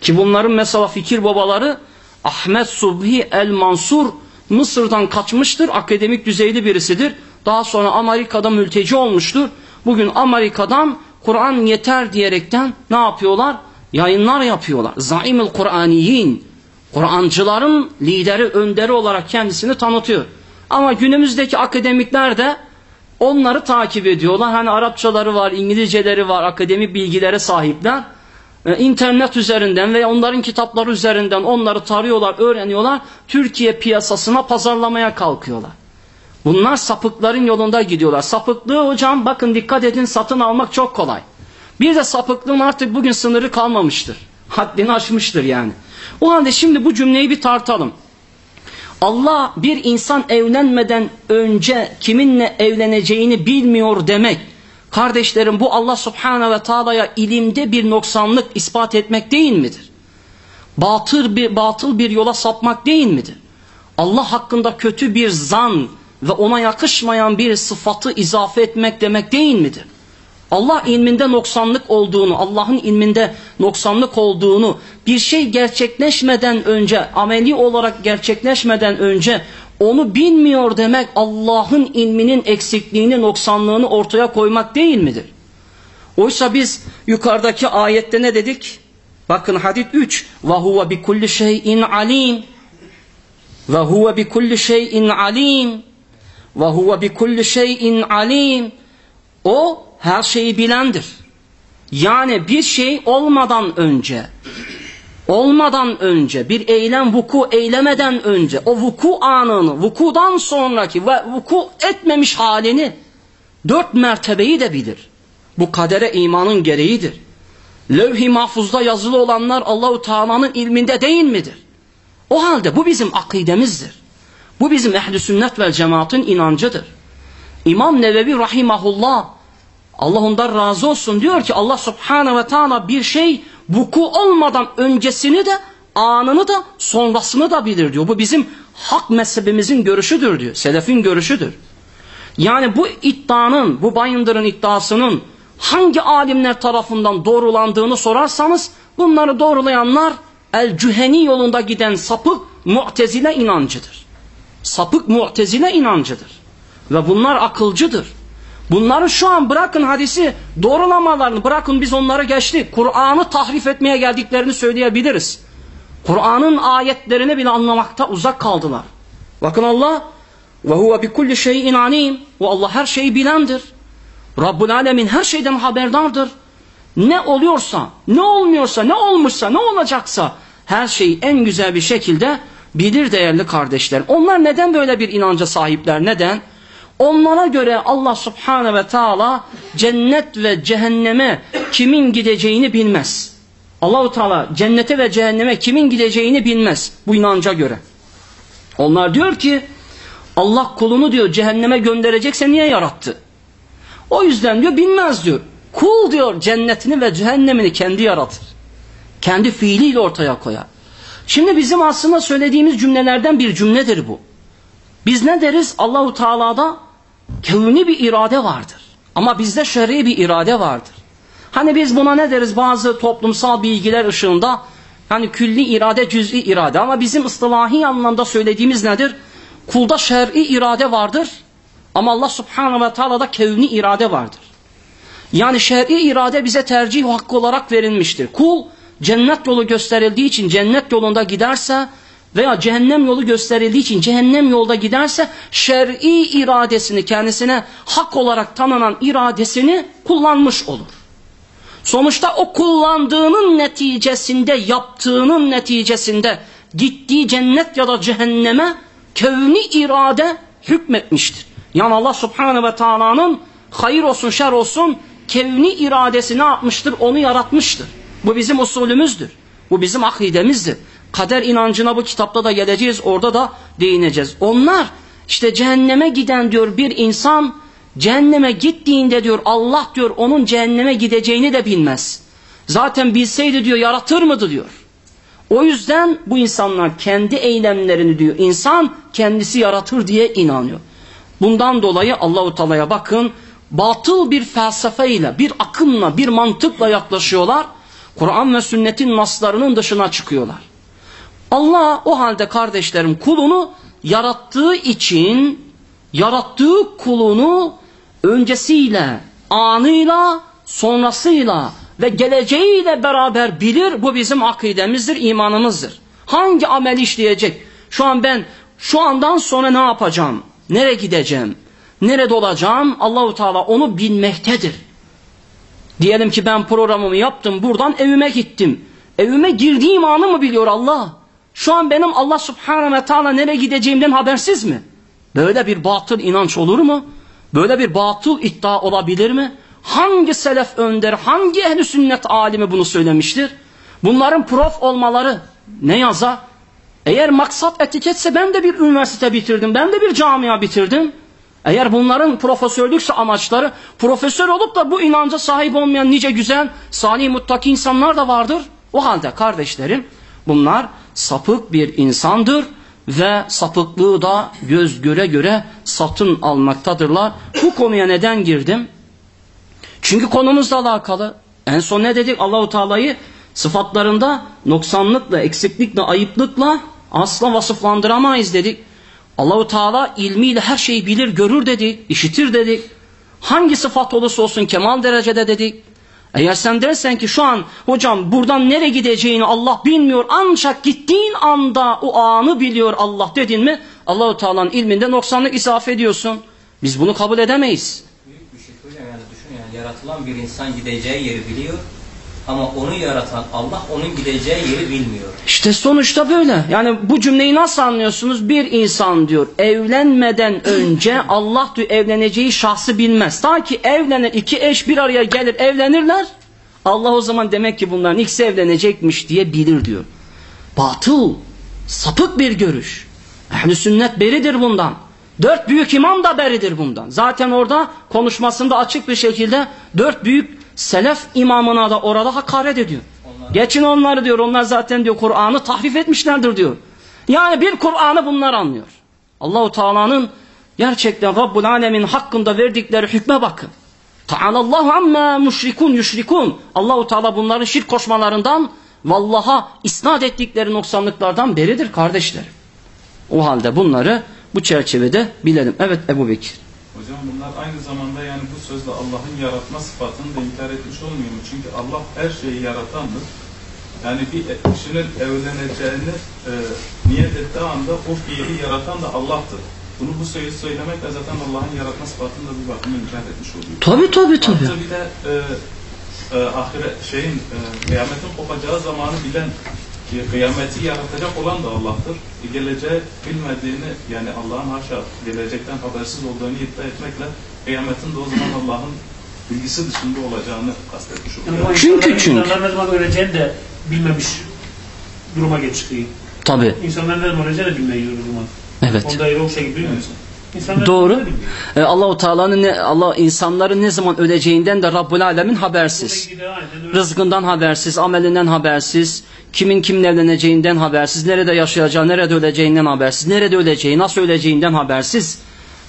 Ki bunların mesela fikir babaları Ahmet Subhi el-Mansur Mısır'dan kaçmıştır, akademik düzeyli birisidir. Daha sonra Amerika'da mülteci olmuştur. Bugün Amerika'dan Kur'an yeter diyerekten ne yapıyorlar? Yayınlar yapıyorlar. Zaimül Kur'aniyin. Kur'ancıların lideri, önderi olarak kendisini tanıtıyor. Ama günümüzdeki akademikler de onları takip ediyorlar. Hani Arapçaları var, İngilizceleri var, akademik bilgilere sahipler. Ee, internet üzerinden veya onların kitapları üzerinden onları tarıyorlar, öğreniyorlar. Türkiye piyasasına pazarlamaya kalkıyorlar. Bunlar sapıkların yolunda gidiyorlar. Sapıklığı hocam bakın dikkat edin satın almak çok kolay. Bir de sapıklığın artık bugün sınırı kalmamıştır. Haddini aşmıştır yani. O halde şimdi bu cümleyi bir tartalım. Allah bir insan evlenmeden önce kiminle evleneceğini bilmiyor demek. Kardeşlerim bu Allah subhanahu ve taala'ya ilimde bir noksanlık ispat etmek değil midir? Batıl bir, batıl bir yola sapmak değil midir? Allah hakkında kötü bir zan ve ona yakışmayan bir sıfatı izafe etmek demek değil midir? Allah ilminde noksanlık olduğunu, Allah'ın ilminde noksanlık olduğunu, bir şey gerçekleşmeden önce, ameli olarak gerçekleşmeden önce onu bilmiyor demek Allah'ın ilminin eksikliğini, noksanlığını ortaya koymak değil midir? Oysa biz yukarıdaki ayette ne dedik? Bakın hadis 3. Ve huve bi kulli şeyin alim. Ve huve bi kulli şeyin alim. Ve huve bi kulli şeyin alim. O her şeyi bilendir. Yani bir şey olmadan önce, olmadan önce, bir eylem vuku eylemeden önce, o vuku anını, vukudan sonraki ve vuku etmemiş halini, dört mertebeyi de bilir. Bu kadere imanın gereğidir. Levh-i mahfuzda yazılı olanlar Allahu Teala'nın ilminde değil midir? O halde bu bizim akidemizdir. Bu bizim ehli sünnet ve cemaatin inancıdır. İmam Nevevi rahimahullah Allah ondan razı olsun diyor ki Allah subhanahu ve taala bir şey vuku olmadan öncesini de anını da sonrasını da bilir diyor. Bu bizim hak mezhebimizin görüşüdür diyor. Selefin görüşüdür. Yani bu iddianın, bu Bayındır'ın iddiasının hangi alimler tarafından doğrulandığını sorarsanız bunları doğrulayanlar el-cüheni yolunda giden sapık mu'tezile inancıdır. Sapık mu'tezile inancıdır. Ve bunlar akılcıdır. Bunları şu an bırakın hadisi doğrulamalarını bırakın biz onları geçtik. Kur'an'ı tahrif etmeye geldiklerini söyleyebiliriz. Kur'an'ın ayetlerini bile anlamakta uzak kaldılar. Bakın Allah ve huve bi kulli şeyin alim. O Allah her şeyi bilendir. Rabbul Alemin her şeyden haberdardır. Ne oluyorsa, ne olmuyorsa, ne olmuşsa, ne olacaksa her şeyi en güzel bir şekilde bilir değerli kardeşler. Onlar neden böyle bir inanca sahipler? Neden? Onlara göre Allah subhane ve taala cennet ve cehenneme kimin gideceğini bilmez. Allahu Teala cennete ve cehenneme kimin gideceğini bilmez bu inanca göre. Onlar diyor ki Allah kulunu diyor cehenneme gönderecekse niye yarattı? O yüzden diyor bilmez diyor. Kul diyor cennetini ve cehennemini kendi yaratır. Kendi fiiliyle ortaya koyar. Şimdi bizim aslında söylediğimiz cümlelerden bir cümledir bu. Biz ne deriz? Allahu Teala'da kevni bir irade vardır. Ama bizde şer'i bir irade vardır. Hani biz buna ne deriz bazı toplumsal bilgiler ışığında? Hani külli irade, cüz'i irade. Ama bizim ıslahi anlamda söylediğimiz nedir? Kulda şer'i irade vardır. Ama Allah subhanahu ve teala'da kevni irade vardır. Yani şer'i irade bize tercih hakkı olarak verilmiştir. Kul cennet yolu gösterildiği için cennet yolunda giderse veya cehennem yolu gösterildiği için cehennem yolda giderse şer'i iradesini kendisine hak olarak tanınan iradesini kullanmış olur. Sonuçta o kullandığının neticesinde yaptığının neticesinde gittiği cennet ya da cehenneme kevni irade hükmetmiştir. Yani Allah subhanehu ve teala'nın hayır olsun şer olsun kevni iradesi ne yapmıştır? Onu yaratmıştır. Bu bizim usulümüzdür. Bu bizim akidemizdir. Kader inancına bu kitapta da geleceğiz. Orada da değineceğiz. Onlar işte cehenneme giden diyor bir insan cehenneme gittiğinde diyor Allah diyor onun cehenneme gideceğini de bilmez. Zaten bilseydi diyor yaratır mıydı diyor. O yüzden bu insanlar kendi eylemlerini diyor insan kendisi yaratır diye inanıyor. Bundan dolayı Allahu Teala'ya bakın batıl bir felsefeyle, bir akımla, bir mantıkla yaklaşıyorlar. Kur'an ve sünnetin naslarının dışına çıkıyorlar. Allah o halde kardeşlerim kulunu yarattığı için yarattığı kulunu öncesiyle, anıyla, sonrasıyla ve geleceğiyle beraber bilir. Bu bizim akidemizdir, imanımızdır. Hangi amel işleyecek? Şu an ben şu andan sonra ne yapacağım? Nereye gideceğim? Nerede olacağım? Allahu Teala onu bilmektedir. Diyelim ki ben programımı yaptım, buradan evime gittim. Evime girdiğim anı mı biliyor Allah? Şu an benim Allah Subhanahu ve Teala nereye gideceğimden habersiz mi? Böyle bir batıl inanç olur mu? Böyle bir batıl iddia olabilir mi? Hangi selef önder, hangi ehli sünnet alimi bunu söylemiştir? Bunların prof olmaları ne yaza? Eğer maksat etiketse ben de bir üniversite bitirdim, ben de bir camia bitirdim. Eğer bunların profesörlükse amaçları, profesör olup da bu inanca sahip olmayan nice güzel, salih, muttaki insanlar da vardır. O halde kardeşlerim, bunlar sapık bir insandır ve sapıklığı da göz göre göre satın almaktadırlar. Bu konuya neden girdim? Çünkü konumuzla alakalı. En son ne dedik? Allahu Teala'yı sıfatlarında noksanlıkla, eksiklikle, ayıplıkla asla vasıflandıramayız dedik. Allahu Teala ilmiyle her şeyi bilir, görür dedik, işitir dedik. Hangi sıfat olursa olsun kemal derecede dedik. Eğer sen dersen ki şu an hocam buradan nereye gideceğini Allah bilmiyor ancak gittiğin anda o anı biliyor Allah dedin mi Allahu Teala'nın ilminde noksanlık isafe ediyorsun. Biz bunu kabul edemeyiz. Büyük bir şey hocam yani düşün yani yaratılan bir insan gideceği yeri biliyor. Ama onu yaratan Allah onun gideceği yeri bilmiyor. İşte sonuçta böyle. Yani bu cümleyi nasıl anlıyorsunuz? Bir insan diyor evlenmeden önce Allah diyor evleneceği şahsı bilmez. Ta ki evlenir iki eş bir araya gelir evlenirler. Allah o zaman demek ki bunların ikisi evlenecekmiş diye bilir diyor. Batıl, sapık bir görüş. Ehl-i sünnet beridir bundan. Dört büyük imam da beridir bundan. Zaten orada konuşmasında açık bir şekilde dört büyük selef imamına da orada hakaret ediyor. Geçin onları diyor. Onlar zaten diyor Kur'an'ı tahrif etmişlerdir diyor. Yani bir Kur'an'ı bunlar anlıyor. Allahu Teala'nın gerçekten Rabbul Alemin hakkında verdikleri hükme bakın. Ta'alallahu amma müşrikun yüşrikun. Allahu Teala bunların şirk koşmalarından vallaha isnat ettikleri noksanlıklardan beridir kardeşlerim. O halde bunları bu çerçevede bilelim. Evet Ebu Bekir. Hocam bunlar aynı zamanda yani bu sözle Allah'ın yaratma sıfatını da inkar etmiş olmuyor mu? Çünkü Allah her şeyi yaratandır. Yani bir kişinin evleneceğini e, niyet ettiği anda o fiili yaratan da Allah'tır. Bunu bu sözü söylemekle zaten Allah'ın yaratma sıfatını da bir bakıma inkar etmiş oluyor. Tabi tabi tabi. Artı bir de e, e, ahiret şeyin e, kıyametin kopacağı zamanı bilen kıyameti yaratacak olan da Allah'tır. E, geleceği bilmediğini yani Allah'ın haşa gelecekten habersiz olduğunu iddia etmekle kıyametin de o zaman Allah'ın bilgisi dışında olacağını kastetmiş oluyor. Çünkü- çünkü. insanlar ne zaman öleceğini de bilmemiş duruma geçtiği. Tabi. İnsanlar ne zaman öleceğini de bilmiyor o zaman. Evet. Onda ayrı o şekilde bilmiyor musun? İnsanlar Doğru. E, Allahu Teala'nın ne Allah insanların ne zaman öleceğinden de Rabbul Alemin habersiz. Rızkından habersiz, amelinden habersiz, kimin kimle evleneceğinden habersiz, nerede yaşayacağı, nerede öleceğinden habersiz, nerede öleceği, nasıl öleceğinden habersiz.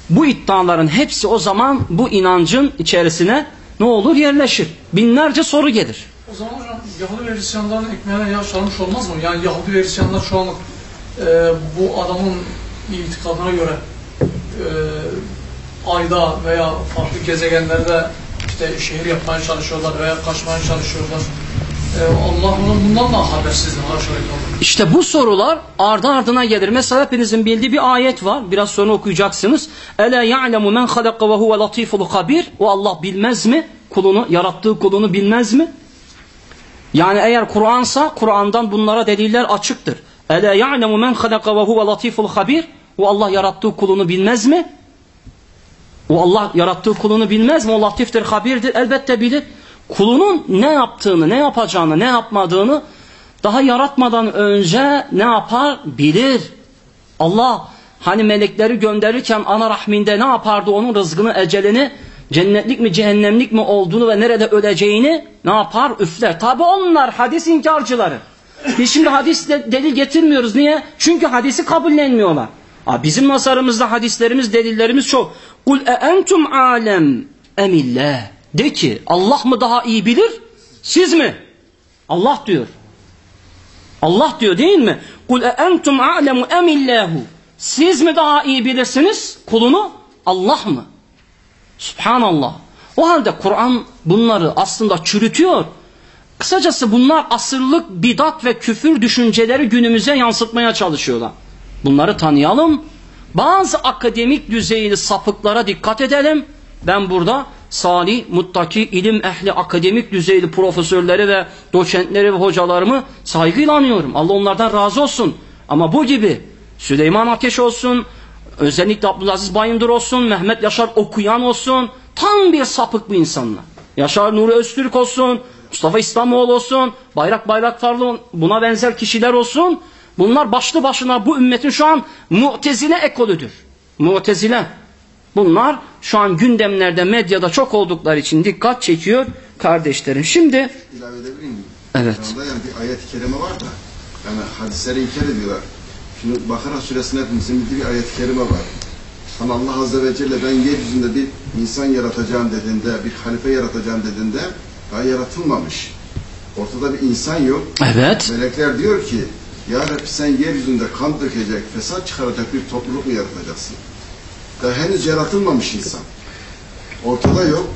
Bu iddiaların hepsi o zaman bu inancın içerisine ne olur yerleşir. Binlerce soru gelir. O zaman hocam Yahudi ve Hristiyanların ekmeğine yağ sarmış olmaz mı? Yani Yahudi ve Hristiyanlar şu anlık e, bu adamın itikadına göre e, ayda veya farklı gezegenlerde işte şehir yapmaya çalışıyorlar veya kaçmaya çalışıyorlar. E, Allah onun bundan da habersizdir. İşte bu sorular ardı ardına gelir. Mesela hepinizin bildiği bir ayet var. Biraz sonra okuyacaksınız. Ela ya'lemu men halaka ve huve latiful habir. O Allah bilmez mi? Kulunu, yarattığı kulunu bilmez mi? Yani eğer Kur'ansa Kur'an'dan bunlara deliller açıktır. Ela ya'lemu men halaka ve huve latiful habir. O Allah yarattığı kulunu bilmez mi? O Allah yarattığı kulunu bilmez mi? O latiftir, habirdir. Elbette bilir. Kulunun ne yaptığını, ne yapacağını, ne yapmadığını daha yaratmadan önce ne yapar? Bilir. Allah hani melekleri gönderirken ana rahminde ne yapardı? Onun rızkını, ecelini, cennetlik mi, cehennemlik mi olduğunu ve nerede öleceğini ne yapar? Üfler. Tabi onlar hadis inkarcıları. Biz şimdi hadis de- delil getirmiyoruz. Niye? Çünkü hadisi kabullenmiyorlar. Aa, bizim nazarımızda hadislerimiz, delillerimiz çok. Kul e entum alem emillah. De ki Allah mı daha iyi bilir? Siz mi? Allah diyor. Allah diyor değil mi? Kul e entum alemu emillahu. Siz mi daha iyi bilirsiniz kulunu? Allah mı? Subhanallah. O halde Kur'an bunları aslında çürütüyor. Kısacası bunlar asırlık bidat ve küfür düşünceleri günümüze yansıtmaya çalışıyorlar. Bunları tanıyalım. Bazı akademik düzeyli sapıklara dikkat edelim. Ben burada salih, muttaki, ilim ehli, akademik düzeyli profesörleri ve doçentleri ve hocalarımı saygıyla anıyorum. Allah onlardan razı olsun. Ama bu gibi Süleyman Ateş olsun, özellikle Abdülaziz Bayındır olsun, Mehmet Yaşar Okuyan olsun, tam bir sapık bu insanlar. Yaşar Nuri Öztürk olsun, Mustafa İslamoğlu olsun, Bayrak Bayraktarlı buna benzer kişiler olsun. Bunlar başlı başına bu ümmetin şu an mutezile ekolüdür. Mutezile. Bunlar şu an gündemlerde, medyada çok oldukları için dikkat çekiyor kardeşlerim. Şimdi ilave edebilir miyim? Evet. Orada yani bir ayet-i kerime var da yani hadisleri inkar ediyorlar. Şimdi Bakara suresinde hepimizin bildiği bir ayet-i kerime var. Hani Allah Azze ve Celle ben yeryüzünde bir insan yaratacağım dediğinde, bir halife yaratacağım dediğinde daha yaratılmamış. Ortada bir insan yok. evet Melekler diyor ki Ya Rabbi sen yeryüzünde kan dökecek, fesat çıkaracak bir topluluk mu yaratacaksın? Daha henüz yaratılmamış insan. Ortada yok.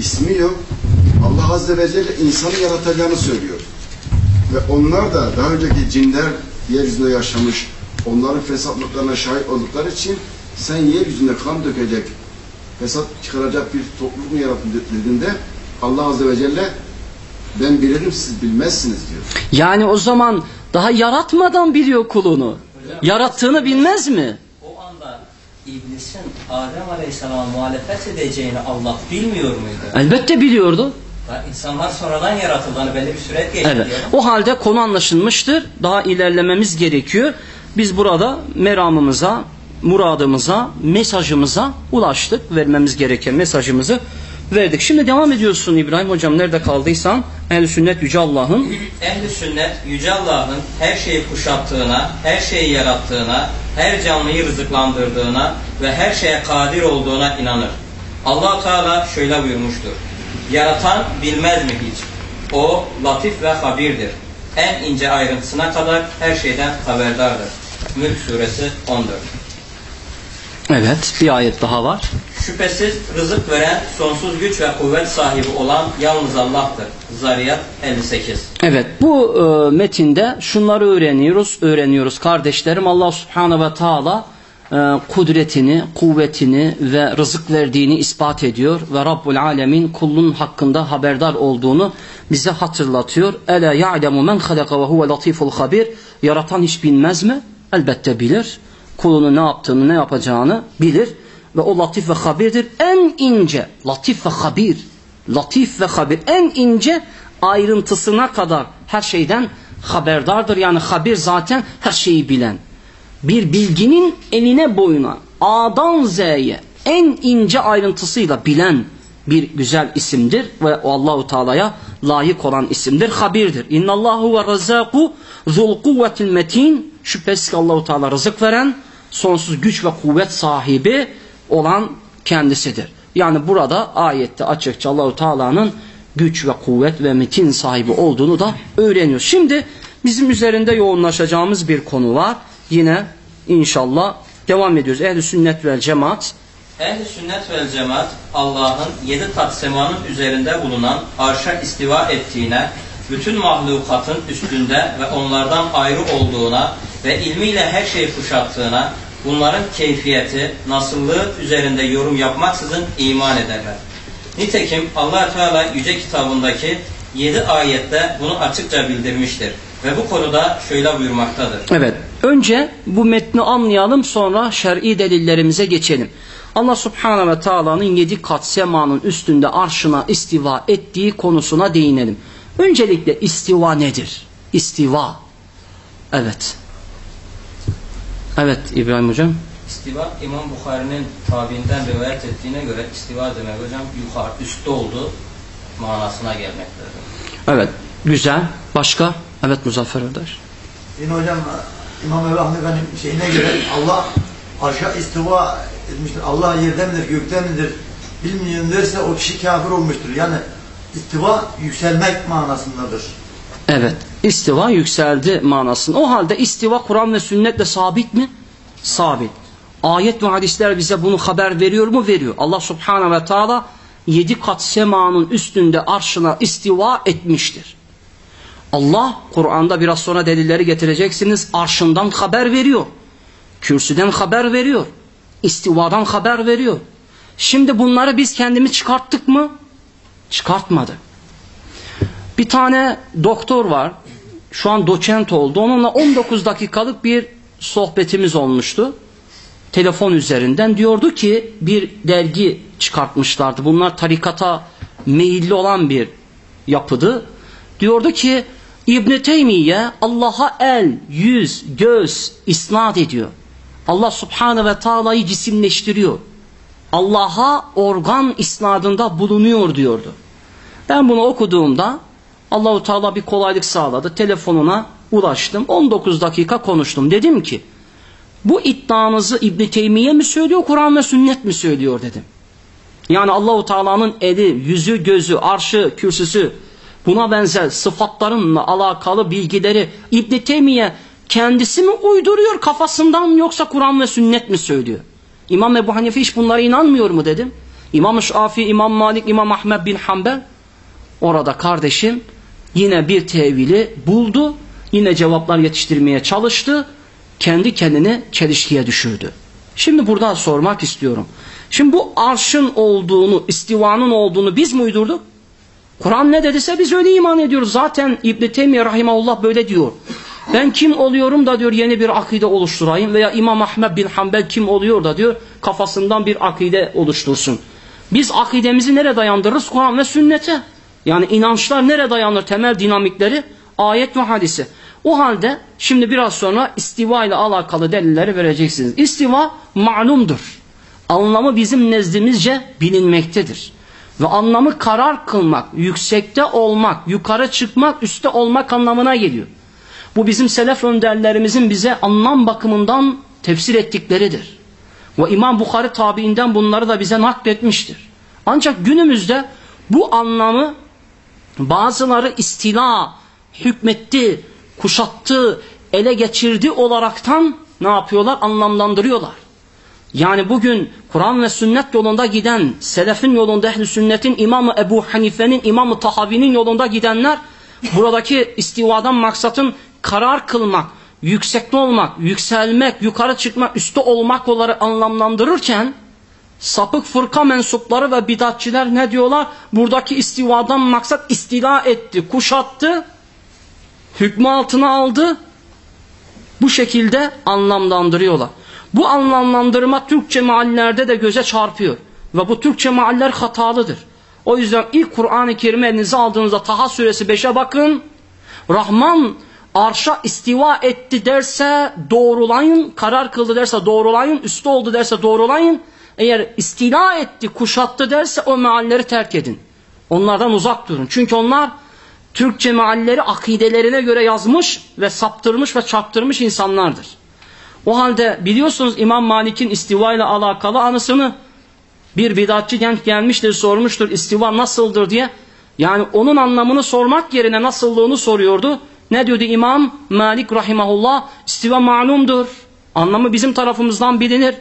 ismi yok. Allah Azze ve Celle insanı yaratacağını söylüyor. Ve onlar da daha önceki cinler yeryüzünde yaşamış, onların fesatlıklarına şahit oldukları için sen yeryüzünde kan dökecek hesap çıkaracak bir topluluk mu yarattın dediğinde Allah Azze ve Celle ben bilirim siz bilmezsiniz diyor. Yani o zaman daha yaratmadan biliyor kulunu. Yarattığını bilmez mi? O anda iblisin Adem Aleyhisselam'a muhalefet edeceğini Allah bilmiyor muydu? Elbette biliyordu. Ya insanlar sonradan yaratıldığını belli bir süre geçti Evet. diyelim. O halde konu anlaşılmıştır. Daha ilerlememiz gerekiyor. Biz burada meramımıza, muradımıza, mesajımıza ulaştık. Vermemiz gereken mesajımızı verdik. Şimdi devam ediyorsun İbrahim hocam nerede kaldıysan. Ehl-i sünnet yüce Allah'ın Ehli sünnet Yüce Allah'ın her şeyi kuşattığına, her şeyi yarattığına, her canlıyı rızıklandırdığına ve her şeye kadir olduğuna inanır. allah Teala şöyle buyurmuştur. Yaratan bilmez mi hiç? O latif ve habirdir. En ince ayrıntısına kadar her şeyden haberdardır. Mülk suresi 14 Evet bir ayet daha var. Şüphesiz rızık veren, sonsuz güç ve kuvvet sahibi olan yalnız Allah'tır. Zariyat 58 Evet bu e, metinde şunları öğreniyoruz, öğreniyoruz kardeşlerim. Allah subhanahu ve taala e, kudretini, kuvvetini ve rızık verdiğini ispat ediyor ve Rabbul Alemin kulun hakkında haberdar olduğunu bize hatırlatıyor. Ela ya'lemu men halaka ve huve latiful habir. Yaratan hiç bilmez mi? Elbette bilir. Kulunu ne yaptığını, ne yapacağını bilir ve o latif ve habirdir. En ince, latif ve habir, latif ve habir en ince ayrıntısına kadar her şeyden haberdardır. Yani habir zaten her şeyi bilen. Bir bilginin eline boyuna A'dan Z'ye en ince ayrıntısıyla bilen bir güzel isimdir ve o Allahu Teala'ya layık olan isimdir. Habirdir. İnnallahu ve razzaku zul kuvvetil metin. Şüphesiz ki Allahu Teala rızık veren, sonsuz güç ve kuvvet sahibi olan kendisidir. Yani burada ayette açıkça Allahu Teala'nın güç ve kuvvet ve metin sahibi olduğunu da öğreniyoruz. Şimdi bizim üzerinde yoğunlaşacağımız bir konu var. Yine inşallah devam ediyoruz. Ehl-i sünnet vel cemaat Ehl-i sünnet vel cemaat Allah'ın yedi kat semanın üzerinde bulunan arşa istiva ettiğine, bütün mahlukatın üstünde ve onlardan ayrı olduğuna ve ilmiyle her şeyi kuşattığına, bunların keyfiyeti, nasıllığı üzerinde yorum yapmaksızın iman ederler. Nitekim allah Teala Yüce Kitabındaki yedi ayette bunu açıkça bildirmiştir. Ve bu konuda şöyle buyurmaktadır. Evet. Önce bu metni anlayalım sonra şer'i delillerimize geçelim. Allah Subhanahu ve Taala'nın yedi kat semanın üstünde arşına istiva ettiği konusuna değinelim. Öncelikle istiva nedir? İstiva. Evet. Evet İbrahim Hocam. İstiva İmam Bukhari'nin tabiinden rivayet ettiğine göre istiva demek hocam yukarı üstte olduğu manasına gelmektedir. Evet. Güzel. Başka? Evet Muzaffer Erdaş. Yine hocam İmam Ebu Hanife'nin şeyine göre Allah arşa istiva etmiştir. Allah yerde midir, gökte midir bilmiyorum derse o kişi kafir olmuştur. Yani istiva yükselmek manasındadır. Evet. İstiva yükseldi manasında. O halde istiva Kur'an ve sünnetle sabit mi? Sabit. Ayet ve hadisler bize bunu haber veriyor mu? Veriyor. Allah subhanahu ve taala yedi kat semanın üstünde arşına istiva etmiştir. Allah Kur'an'da biraz sonra delilleri getireceksiniz. Arşından haber veriyor. Kürsüden haber veriyor. İstivadan haber veriyor. Şimdi bunları biz kendimiz çıkarttık mı? Çıkartmadık. Bir tane doktor var. Şu an doçent oldu. Onunla 19 dakikalık bir sohbetimiz olmuştu. Telefon üzerinden diyordu ki bir dergi çıkartmışlardı. Bunlar tarikata meyilli olan bir yapıdı. Diyordu ki İbn Teymiye Allah'a el, yüz, göz isnat ediyor. Allah Subhanahu ve Taala'yı cisimleştiriyor. Allah'a organ isnadında bulunuyor diyordu. Ben bunu okuduğumda Allahu Teala bir kolaylık sağladı. Telefonuna ulaştım. 19 dakika konuştum. Dedim ki bu iddianızı İbn Teymiye mi söylüyor, Kur'an ve sünnet mi söylüyor dedim. Yani Allahu Teala'nın eli, yüzü, gözü, arşı, kürsüsü buna benzer sıfatlarınla alakalı bilgileri İbn Teymiye kendisi mi uyduruyor kafasından yoksa Kur'an ve sünnet mi söylüyor? İmam Ebu Hanife hiç bunlara inanmıyor mu dedim. İmam Şafi, İmam Malik, İmam Ahmed bin Hanbel orada kardeşim yine bir tevili buldu. Yine cevaplar yetiştirmeye çalıştı. Kendi kendini çelişkiye düşürdü. Şimdi burada sormak istiyorum. Şimdi bu arşın olduğunu, istivanın olduğunu biz mi uydurduk? Kur'an ne dediyse biz öyle iman ediyoruz. Zaten İbn-i Teymiye Rahimahullah böyle diyor. Ben kim oluyorum da diyor yeni bir akide oluşturayım veya İmam Ahmed bin Hanbel kim oluyor da diyor kafasından bir akide oluştursun. Biz akidemizi nereye dayandırırız? Kur'an ve sünnete. Yani inançlar nereye dayanır? Temel dinamikleri ayet ve hadise. O halde şimdi biraz sonra istiva ile alakalı delilleri vereceksiniz. İstiva malumdur. Anlamı bizim nezdimizce bilinmektedir. Ve anlamı karar kılmak, yüksekte olmak, yukarı çıkmak, üstte olmak anlamına geliyor. Bu bizim selef önderlerimizin bize anlam bakımından tefsir ettikleridir. Ve İmam Bukhari tabiinden bunları da bize nakletmiştir. Ancak günümüzde bu anlamı bazıları istila, hükmetti, kuşattı, ele geçirdi olaraktan ne yapıyorlar? Anlamlandırıyorlar. Yani bugün Kur'an ve sünnet yolunda giden, selefin yolunda, ehl sünnetin imamı Ebu Hanife'nin, imamı Tahavi'nin yolunda gidenler, buradaki istivadan maksatın karar kılmak, yüksekte olmak, yükselmek, yukarı çıkmak, üstte olmak olarak anlamlandırırken, sapık fırka mensupları ve bidatçiler ne diyorlar? Buradaki istivadan maksat istila etti, kuşattı, hükmü altına aldı, bu şekilde anlamlandırıyorlar. Bu anlamlandırma Türkçe meallerde de göze çarpıyor. Ve bu Türkçe mealler hatalıdır. O yüzden ilk Kur'an-ı Kerim'i elinize aldığınızda Taha suresi 5'e bakın. Rahman arşa istiva etti derse doğrulayın, karar kıldı derse doğrulayın, üstü oldu derse doğrulayın. Eğer istila etti, kuşattı derse o mealleri terk edin. Onlardan uzak durun. Çünkü onlar Türkçe mealleri akidelerine göre yazmış ve saptırmış ve çarptırmış insanlardır. O halde biliyorsunuz İmam Malik'in istiva ile alakalı anısını bir bidatçı genç gelmiştir sormuştur istiva nasıldır diye. Yani onun anlamını sormak yerine nasıllığını soruyordu. Ne diyordu İmam Malik rahimahullah? İstiva malumdur. Anlamı bizim tarafımızdan bilinir.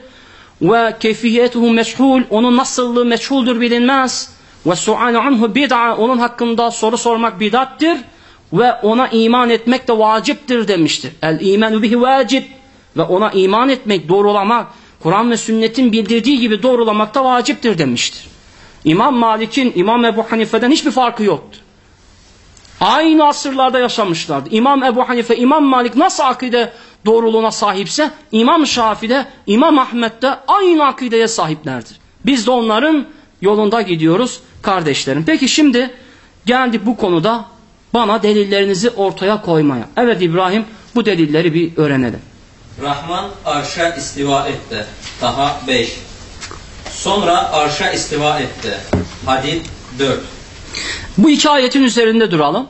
Ve keyfiyetuhu meşhul. Onun nasıllığı meşhuldür bilinmez. Ve sual anhu bid'a. Onun hakkında soru sormak bidattir. Ve ona iman etmek de vaciptir demiştir. El imanu bihi vacib ve ona iman etmek, doğrulamak, Kur'an ve sünnetin bildirdiği gibi doğrulamak da vaciptir demiştir. İmam Malik'in İmam Ebu Hanife'den hiçbir farkı yoktu. Aynı asırlarda yaşamışlardı. İmam Ebu Hanife, İmam Malik nasıl akide doğruluğuna sahipse İmam Şafii de, İmam Ahmet de aynı akideye sahiplerdir. Biz de onların yolunda gidiyoruz kardeşlerim. Peki şimdi geldik bu konuda bana delillerinizi ortaya koymaya. Evet İbrahim bu delilleri bir öğrenelim. Rahman arşa istiva etti. Taha 5. Sonra arşa istiva etti. Hadid 4. Bu iki ayetin üzerinde duralım.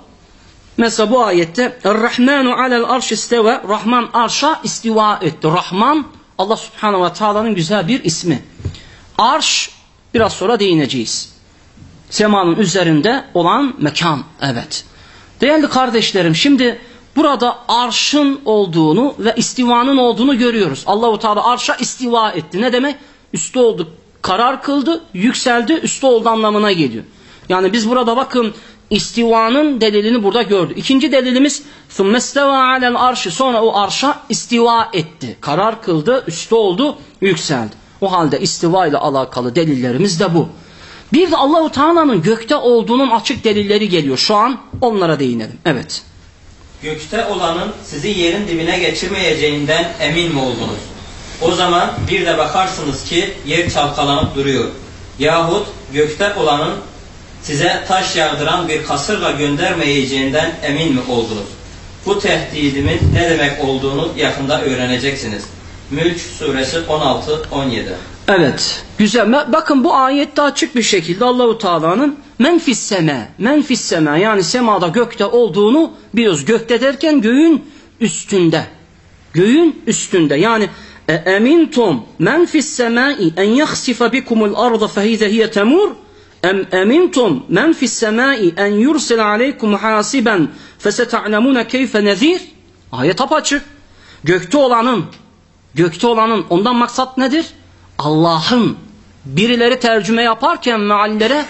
Mesela bu ayette Er-Rahmanu alel arş isteve Rahman arşa istiva etti. Rahman Allah subhanahu ve taala'nın güzel bir ismi. Arş biraz sonra değineceğiz. Semanın üzerinde olan mekan. Evet. Değerli kardeşlerim şimdi burada arşın olduğunu ve istivanın olduğunu görüyoruz. Allahu Teala arşa istiva etti. Ne demek? Üstü oldu, karar kıldı, yükseldi, üstü oldu anlamına geliyor. Yani biz burada bakın istivanın delilini burada gördük. İkinci delilimiz ثُمَّسْتَوَى عَلَى arşı Sonra o arşa istiva etti. Karar kıldı, üstü oldu, yükseldi. O halde istiva ile alakalı delillerimiz de bu. Bir de Allahu Teala'nın gökte olduğunun açık delilleri geliyor. Şu an onlara değinelim. Evet. Gökte olanın sizi yerin dibine geçirmeyeceğinden emin mi oldunuz? O zaman bir de bakarsınız ki yer çalkalanıp duruyor. Yahut gökte olanın size taş yağdıran bir kasırla göndermeyeceğinden emin mi oldunuz? Bu tehdidimin ne demek olduğunu yakında öğreneceksiniz. Mülk suresi 16-17 Evet. Güzel. Bakın bu ayette açık bir şekilde Allahu Teala'nın menfis seme, menfis seme yani semada gökte olduğunu biliyoruz. Gökte derken göğün üstünde. Göğün üstünde. Yani e, emintum men fis semai en yakhsifa bikumul arda fehize hiye temur em emintum men fis semai en yursila aleykum hasiben feseta'lemune keyfe nezir ayet apaçık gökte olanın gökte olanın ondan maksat nedir? Allah'ın birileri tercüme yaparken meallere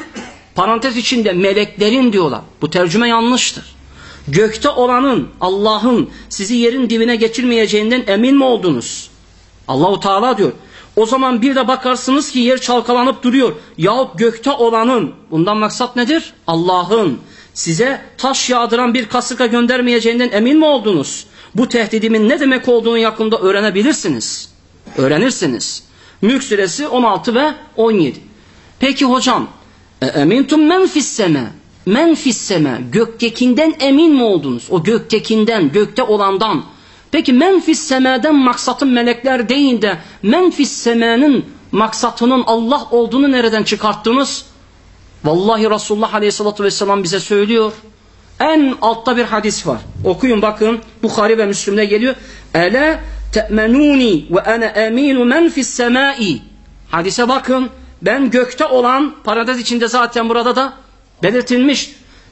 parantez içinde meleklerin diyorlar. Bu tercüme yanlıştır. Gökte olanın Allah'ın sizi yerin dibine geçirmeyeceğinden emin mi oldunuz? Allahu Teala diyor. O zaman bir de bakarsınız ki yer çalkalanıp duruyor. Yahut gökte olanın, bundan maksat nedir? Allah'ın size taş yağdıran bir kasırga göndermeyeceğinden emin mi oldunuz? Bu tehdidimin ne demek olduğunu yakında öğrenebilirsiniz. Öğrenirsiniz. Mülk suresi 16 ve 17. Peki hocam, e, emintum men fisseme. Men fisseme. Göktekinden emin mi oldunuz? O göktekinden, gökte olandan. Peki men fissemeden maksatın melekler değil de men fissemenin maksatının Allah olduğunu nereden çıkarttınız? Vallahi Resulullah Aleyhisselatü Vesselam bize söylüyor. En altta bir hadis var. Okuyun bakın. Bukhari ve Müslim'de geliyor. Ele te'menuni ve ene eminu men fis semai. Hadise bakın. Ben gökte olan parantez içinde zaten burada da belirtilmiş.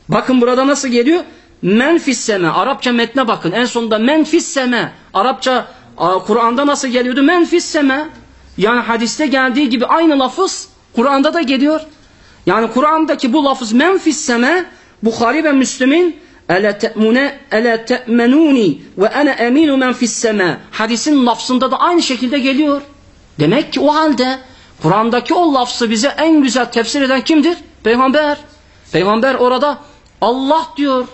Bakın burada nasıl geliyor? Men fis seme. Arapça metne bakın. En sonunda men fis seme. Arapça Kur'an'da nasıl geliyordu? Men fis seme. Yani hadiste geldiği gibi aynı lafız Kur'an'da da geliyor. Yani Kur'an'daki bu lafız men fis seme Bukhari ve Müslim'in Ele te'mune ele te'menuni ve ene eminu men fis sema. Hadisin lafzında da aynı şekilde geliyor. Demek ki o halde Kur'an'daki o lafzı bize en güzel tefsir eden kimdir? Peygamber. Peygamber orada Allah diyor.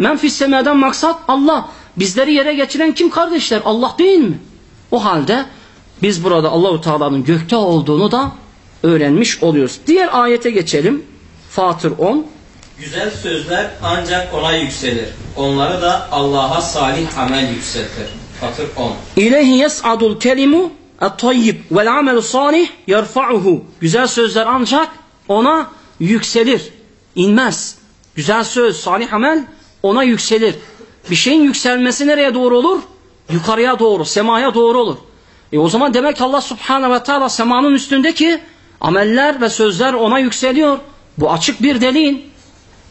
Men fis semadan maksat Allah. Bizleri yere geçiren kim kardeşler? Allah değil mi? O halde biz burada Allahu Teala'nın gökte olduğunu da öğrenmiş oluyoruz. Diğer ayete geçelim. Fatır 10. Güzel sözler ancak ona yükselir. Onları da Allah'a salih amel yükseltir. Fatır 10. İleyhi yes'adul kelimu et-tayyib vel amelu salih yerfa'uhu. Güzel sözler ancak ona yükselir. inmez. Güzel söz, salih amel ona yükselir. Bir şeyin yükselmesi nereye doğru olur? Yukarıya doğru, semaya doğru olur. E o zaman demek Allah subhanahu ve teala semanın üstündeki ameller ve sözler ona yükseliyor. Bu açık bir delil.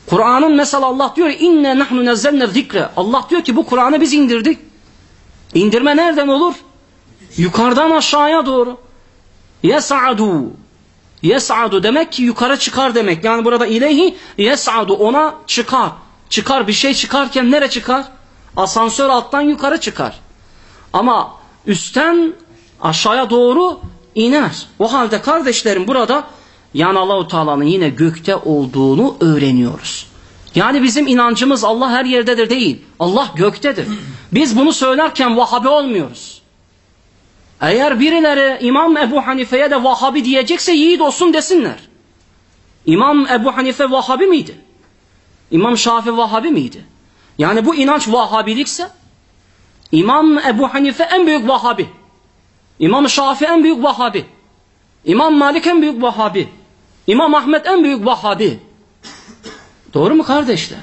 Kur'an'ın mesela Allah diyor inne nahnu nezzelne zikre. Allah diyor ki bu Kur'an'ı biz indirdik. İndirme nereden olur? Yukarıdan aşağıya doğru. Yes'adu. Yes'adu demek ki yukarı çıkar demek. Yani burada ileyhi yes'adu ona çıkar. Çıkar bir şey çıkarken nere çıkar? Asansör alttan yukarı çıkar. Ama üstten aşağıya doğru iner. O halde kardeşlerim burada yani Allahu Teala'nın yine gökte olduğunu öğreniyoruz. Yani bizim inancımız Allah her yerdedir değil. Allah göktedir. Biz bunu söylerken Vahabi olmuyoruz. Eğer birileri İmam Ebu Hanife'ye de Vahabi diyecekse yiğit olsun desinler. İmam Ebu Hanife Vahabi miydi? İmam Şafi Vahabi miydi? Yani bu inanç Vahabilikse İmam Ebu Hanife en büyük Vahabi. İmam Şafi en büyük Vahabi. İmam Malik en büyük Vahabi. İmam Ahmet en büyük Vahabi. Doğru mu kardeşler?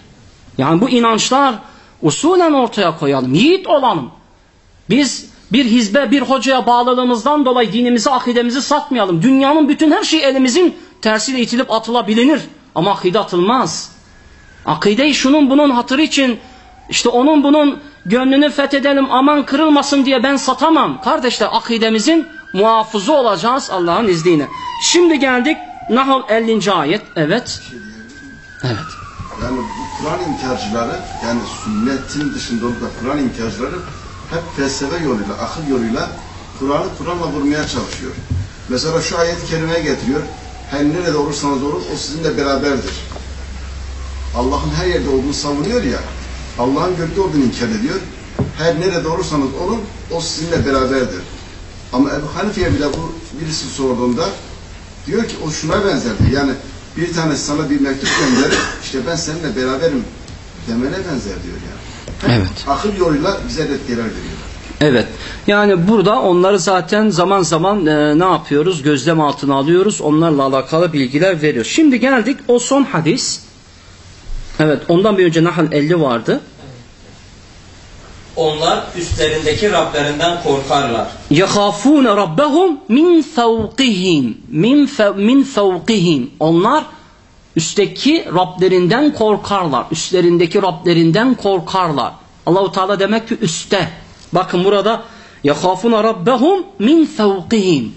Yani bu inançlar usulen ortaya koyalım. Yiğit olalım. Biz bir hizbe, bir hocaya bağlılığımızdan dolayı dinimizi, akidemizi satmayalım. Dünyanın bütün her şeyi elimizin tersiyle itilip atılabilir. Ama akide atılmaz. Akideyi şunun bunun hatırı için işte onun bunun gönlünü fethedelim aman kırılmasın diye ben satamam. Kardeşler akidemizin muhafızı olacağız Allah'ın izniyle. Şimdi geldik Nahl 50. ayet. Evet. Evet. Yani bu Kur'an inkarcıları yani sünnetin dışında olup da Kur'an inkarcıları hep felsefe yoluyla, akıl yoluyla Kur'an'ı Kur'an'la vurmaya çalışıyor. Mesela şu ayet-i kerimeye getiriyor. Her nerede olursanız olun o sizinle beraberdir. Allah'ın her yerde olduğunu savunuyor ya. Allah'ın gökte olduğunu inkar ediyor. Her nerede olursanız olun o sizinle beraberdir. Ama Ebu Hanife'ye bile bu birisi sorduğunda diyor ki o şuna benzerdi. Yani bir tanesi sana bir mektup gönderir. işte ben seninle beraberim demene benzer diyor yani. Evet. Akıl yoluyla bize retkeler veriyor. Evet. Yani burada onları zaten zaman zaman e, ne yapıyoruz? Gözlem altına alıyoruz. Onlarla alakalı bilgiler veriyoruz. Şimdi geldik o son hadis. Evet ondan bir önce Nahl 50 vardı. Onlar üstlerindeki Rablerinden korkarlar. Yahafun rabbahum min fawqihim. Min min fawqihim. Onlar üstteki Rablerinden korkarlar. Üstlerindeki Rablerinden korkarlar. Allahu Teala demek ki üstte. Bakın burada yahafun rabbahum min fawqihim.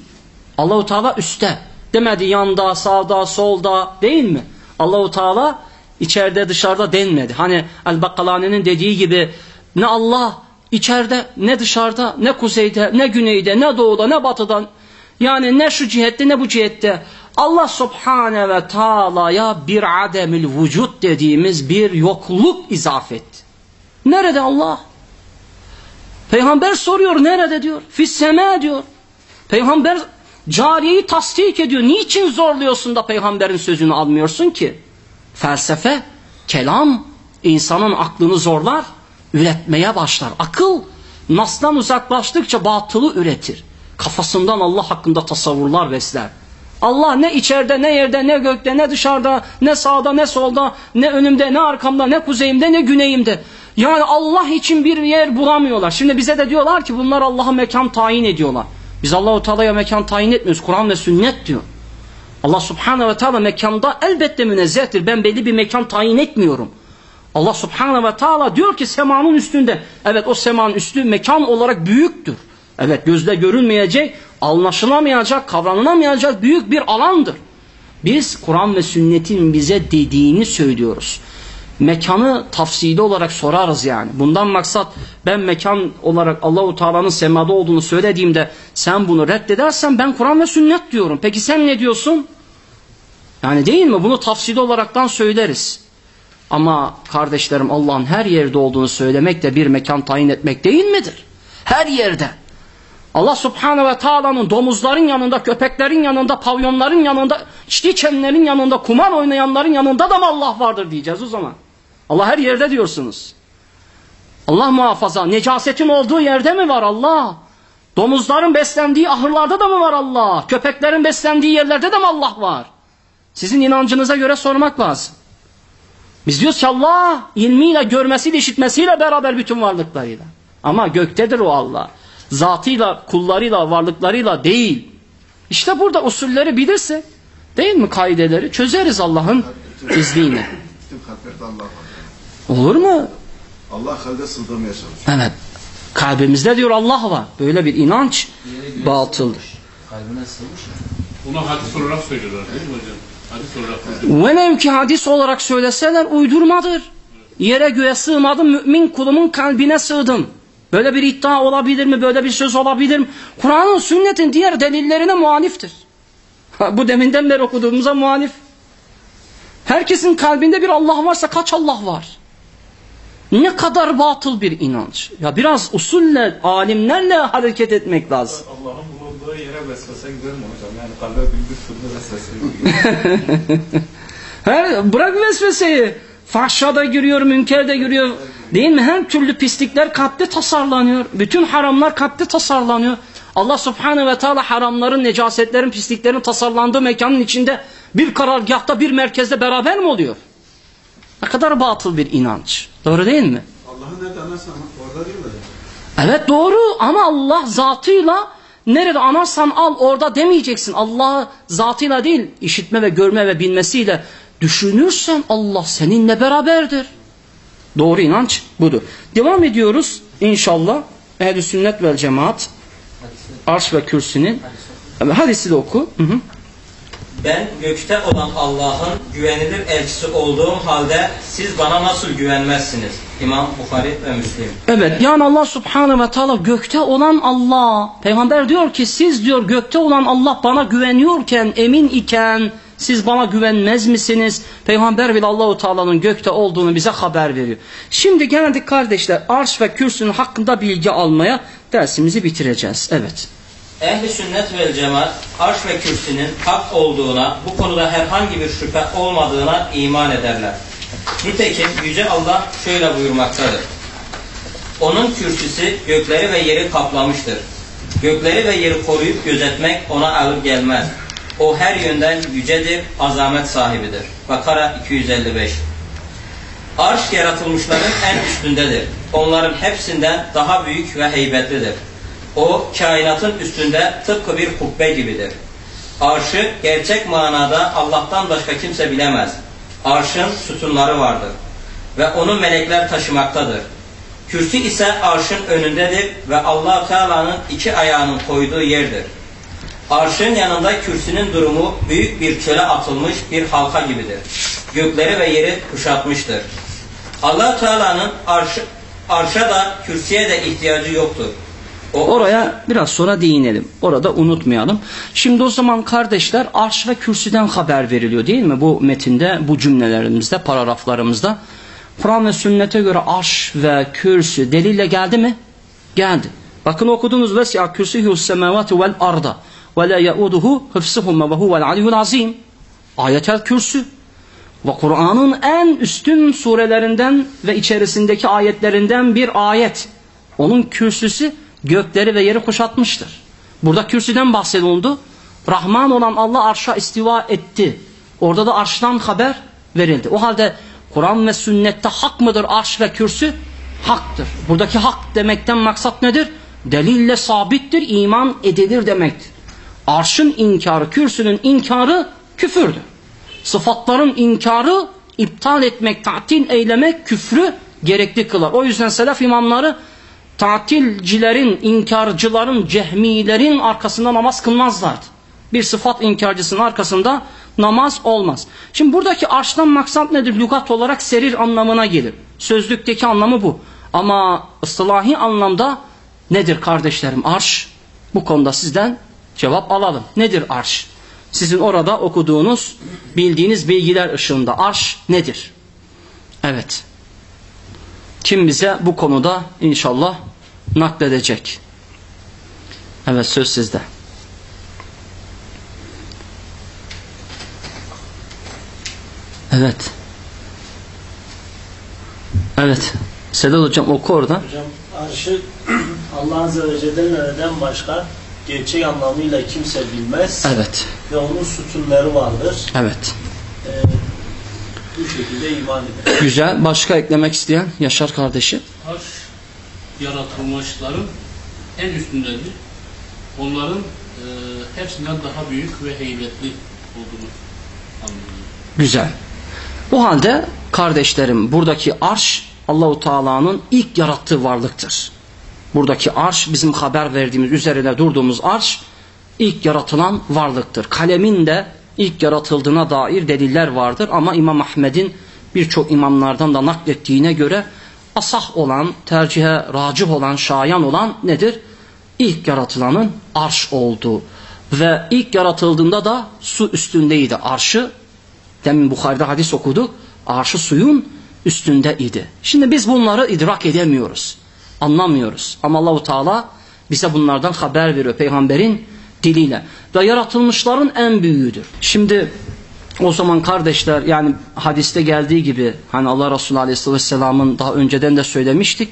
Allahu Teala üstte. Demedi yanda, sağda, solda değil mi? Allahu Teala içeride dışarıda denmedi. Hani El-Bakkalani'nin dediği gibi ne Allah içeride ne dışarıda ne kuzeyde ne güneyde ne doğuda ne batıda Yani ne şu cihette ne bu cihette. Allah subhane ve taala'ya bir ademil vücut dediğimiz bir yokluk izaf etti. Nerede Allah? Peygamber soruyor nerede diyor. Fisseme diyor. Peygamber cariyeyi tasdik ediyor. Niçin zorluyorsun da peygamberin sözünü almıyorsun ki? Felsefe, kelam insanın aklını zorlar, üretmeye başlar. Akıl nasdan uzaklaştıkça batılı üretir. Kafasından Allah hakkında tasavvurlar besler. Allah ne içeride, ne yerde, ne gökte, ne dışarıda, ne sağda, ne solda, ne önümde, ne arkamda, ne kuzeyimde, ne güneyimde. Yani Allah için bir yer bulamıyorlar. Şimdi bize de diyorlar ki bunlar Allah'a mekan tayin ediyorlar. Biz Allahu Teala'ya mekan tayin etmiyoruz. Kur'an ve sünnet diyor. Allah Subhanahu ve Teala mekanda elbette münezzehtir. Ben belli bir mekan tayin etmiyorum. Allah Subhanahu ve Teala diyor ki semanın üstünde. Evet o semanın üstü mekan olarak büyüktür. Evet gözle görülmeyecek, anlaşılamayacak, kavranılamayacak büyük bir alandır. Biz Kur'an ve sünnetin bize dediğini söylüyoruz. Mekanı tafsili olarak sorarız yani. Bundan maksat ben mekan olarak Allahu Teala'nın semada olduğunu söylediğimde sen bunu reddedersen ben Kur'an ve sünnet diyorum. Peki sen ne diyorsun? Yani değil mi? Bunu tafsili olaraktan söyleriz. Ama kardeşlerim Allah'ın her yerde olduğunu söylemek de bir mekan tayin etmek değil midir? Her yerde. Allah subhanehu ve taala'nın domuzların yanında, köpeklerin yanında, pavyonların yanında, içki içenlerin yanında, kumar oynayanların yanında da mı Allah vardır diyeceğiz o zaman. Allah her yerde diyorsunuz. Allah muhafaza. Necasetin olduğu yerde mi var Allah? Domuzların beslendiği ahırlarda da mı var Allah? Köpeklerin beslendiği yerlerde de mi Allah var? Sizin inancınıza göre sormak lazım. Biz diyoruz ki Allah ilmiyle, görmesiyle, işitmesiyle beraber bütün varlıklarıyla. Ama göktedir o Allah. Zatıyla, kullarıyla, varlıklarıyla değil. İşte burada usulleri bilirse, değil mi kaideleri çözeriz Allah'ın izniyle. Bütün kalplerde Allah var. Olur mu? Allah kalbe sığdırmaya çalışıyor. Evet. Kalbimizde diyor Allah var. Böyle bir inanç batıldır. Kalbine sığmış. Bunu hadis olarak söylüyorlar değil mi hocam? Hadis olarak söylüyorlar. Velev ki hadis olarak söyleseler uydurmadır. Yere göğe sığmadım, mümin kulumun kalbine sığdım. Böyle bir iddia olabilir mi? Böyle bir söz olabilir mi? Kur'an'ın, sünnetin diğer delillerine muhaliftir. Ha, Bu deminden beri okuduğumuza muhalif. Herkesin kalbinde bir Allah varsa kaç Allah var? Ne kadar batıl bir inanç. Ya biraz usulle, alimlerle hareket etmek lazım. Allah'ın bulunduğu yere vesvese gider mi hocam? Yani kalbe bir türlü vesvese gidiyor. Her, bırak vesveseyi. Fahşada giriyor, münkerde giriyor. Değil mi? Her türlü pislikler kalpte tasarlanıyor. Bütün haramlar kalpte tasarlanıyor. Allah subhanehu ve teala haramların, necasetlerin, pisliklerin tasarlandığı mekanın içinde bir karargahta, bir merkezde beraber mi oluyor? Ne kadar batıl bir inanç. Doğru değil mi? Allah'ın nerede anlarsan orada değil mi? Evet doğru ama Allah zatıyla nerede anarsan al orada demeyeceksin. Allah zatıyla değil işitme ve görme ve bilmesiyle düşünürsen Allah seninle beraberdir. Doğru inanç budur. Devam ediyoruz inşallah. Ehl-i sünnet vel cemaat arş ve kürsünün hadisi de oku. Hı hı. Ben gökte olan Allah'ın güvenilir elçisi olduğum halde siz bana nasıl güvenmezsiniz? İmam Bukhari ve Müslim. Evet yani Allah subhanahu ve teala gökte olan Allah. Peygamber diyor ki siz diyor gökte olan Allah bana güveniyorken emin iken siz bana güvenmez misiniz? Peygamber bile Allahu Teala'nın gökte olduğunu bize haber veriyor. Şimdi geldik kardeşler arş ve kürsünün hakkında bilgi almaya dersimizi bitireceğiz. Evet. Ehli sünnet vel cemaat arş ve kürsünün hak olduğuna, bu konuda herhangi bir şüphe olmadığına iman ederler. Nitekim Yüce Allah şöyle buyurmaktadır. Onun kürsüsü gökleri ve yeri kaplamıştır. Gökleri ve yeri koruyup gözetmek ona ağır gelmez. O her yönden yücedir, azamet sahibidir. Bakara 255 Arş yaratılmışların en üstündedir. Onların hepsinden daha büyük ve heybetlidir. O kainatın üstünde tıpkı bir kubbe gibidir. Arşı gerçek manada Allah'tan başka kimse bilemez. Arşın sütunları vardır ve onu melekler taşımaktadır. Kürsü ise arşın önündedir ve allah Teala'nın iki ayağının koyduğu yerdir. Arşın yanında kürsünün durumu büyük bir çöle atılmış bir halka gibidir. Gökleri ve yeri kuşatmıştır. allah Teala'nın arşı, arşa da kürsüye de ihtiyacı yoktur. Oraya biraz sonra değinelim. Orada unutmayalım. Şimdi o zaman kardeşler arş ve kürsüden haber veriliyor değil mi? Bu metinde, bu cümlelerimizde, paragraflarımızda. Kur'an ve sünnete göre arş ve kürsü delille geldi mi? Geldi. Bakın okudunuz vesi'a kürsühü semavati vel arda ve la yauduhu hıfsıhuma ve huvel aliyyul azim. Ayetel kürsü. Ve Kur'an'ın en üstün surelerinden ve içerisindeki ayetlerinden bir ayet. Onun kürsüsü gökleri ve yeri kuşatmıştır. Burada kürsüden bahsedildi. Rahman olan Allah arşa istiva etti. Orada da arştan haber verildi. O halde Kur'an ve sünnette hak mıdır arş ve kürsü? Haktır. Buradaki hak demekten maksat nedir? Delille sabittir, iman edilir demektir. Arşın inkarı, kürsünün inkarı küfürdür. Sıfatların inkarı iptal etmek, tatil eylemek küfrü gerekli kılar. O yüzden selef imamları tatilcilerin, inkarcıların, cehmilerin arkasında namaz kılmazlardı. Bir sıfat inkarcısının arkasında namaz olmaz. Şimdi buradaki arştan maksat nedir? Lügat olarak serir anlamına gelir. Sözlükteki anlamı bu. Ama ıslahi anlamda nedir kardeşlerim arş? Bu konuda sizden cevap alalım. Nedir arş? Sizin orada okuduğunuz, bildiğiniz bilgiler ışığında arş nedir? Evet. Kim bize bu konuda inşallah nakledecek? Evet söz sizde. Evet. Evet. Sedat hocam oku orada. Hocam arşı Allah Azze ve Celle'den başka gerçek anlamıyla kimse bilmez Evet. ve onun sütunları vardır. Evet. Ee, bu şekilde iman eder. Güzel. Başka eklemek isteyen Yaşar kardeşi. Arş yaratılmışların en üstündedir. Onların e, hepsinden daha büyük ve heybetli olduğunu anlıyoruz. Güzel. Bu halde kardeşlerim buradaki arş Allahu Teala'nın ilk yarattığı varlıktır. Buradaki arş bizim haber verdiğimiz üzerine durduğumuz arş ilk yaratılan varlıktır. Kalemin de ilk yaratıldığına dair deliller vardır ama İmam Ahmed'in birçok imamlardan da naklettiğine göre asah olan, tercihe racih olan, şayan olan nedir? İlk yaratılanın arş olduğu ve ilk yaratıldığında da su üstündeydi arşı Demin Bukhari'de hadis okuduk. Arşı suyun üstünde idi. Şimdi biz bunları idrak edemiyoruz. Anlamıyoruz. Ama Allahu Teala bize bunlardan haber veriyor peygamberin diliyle. Ve yaratılmışların en büyüğüdür. Şimdi o zaman kardeşler yani hadiste geldiği gibi hani Allah Resulü Aleyhisselam'ın daha önceden de söylemiştik.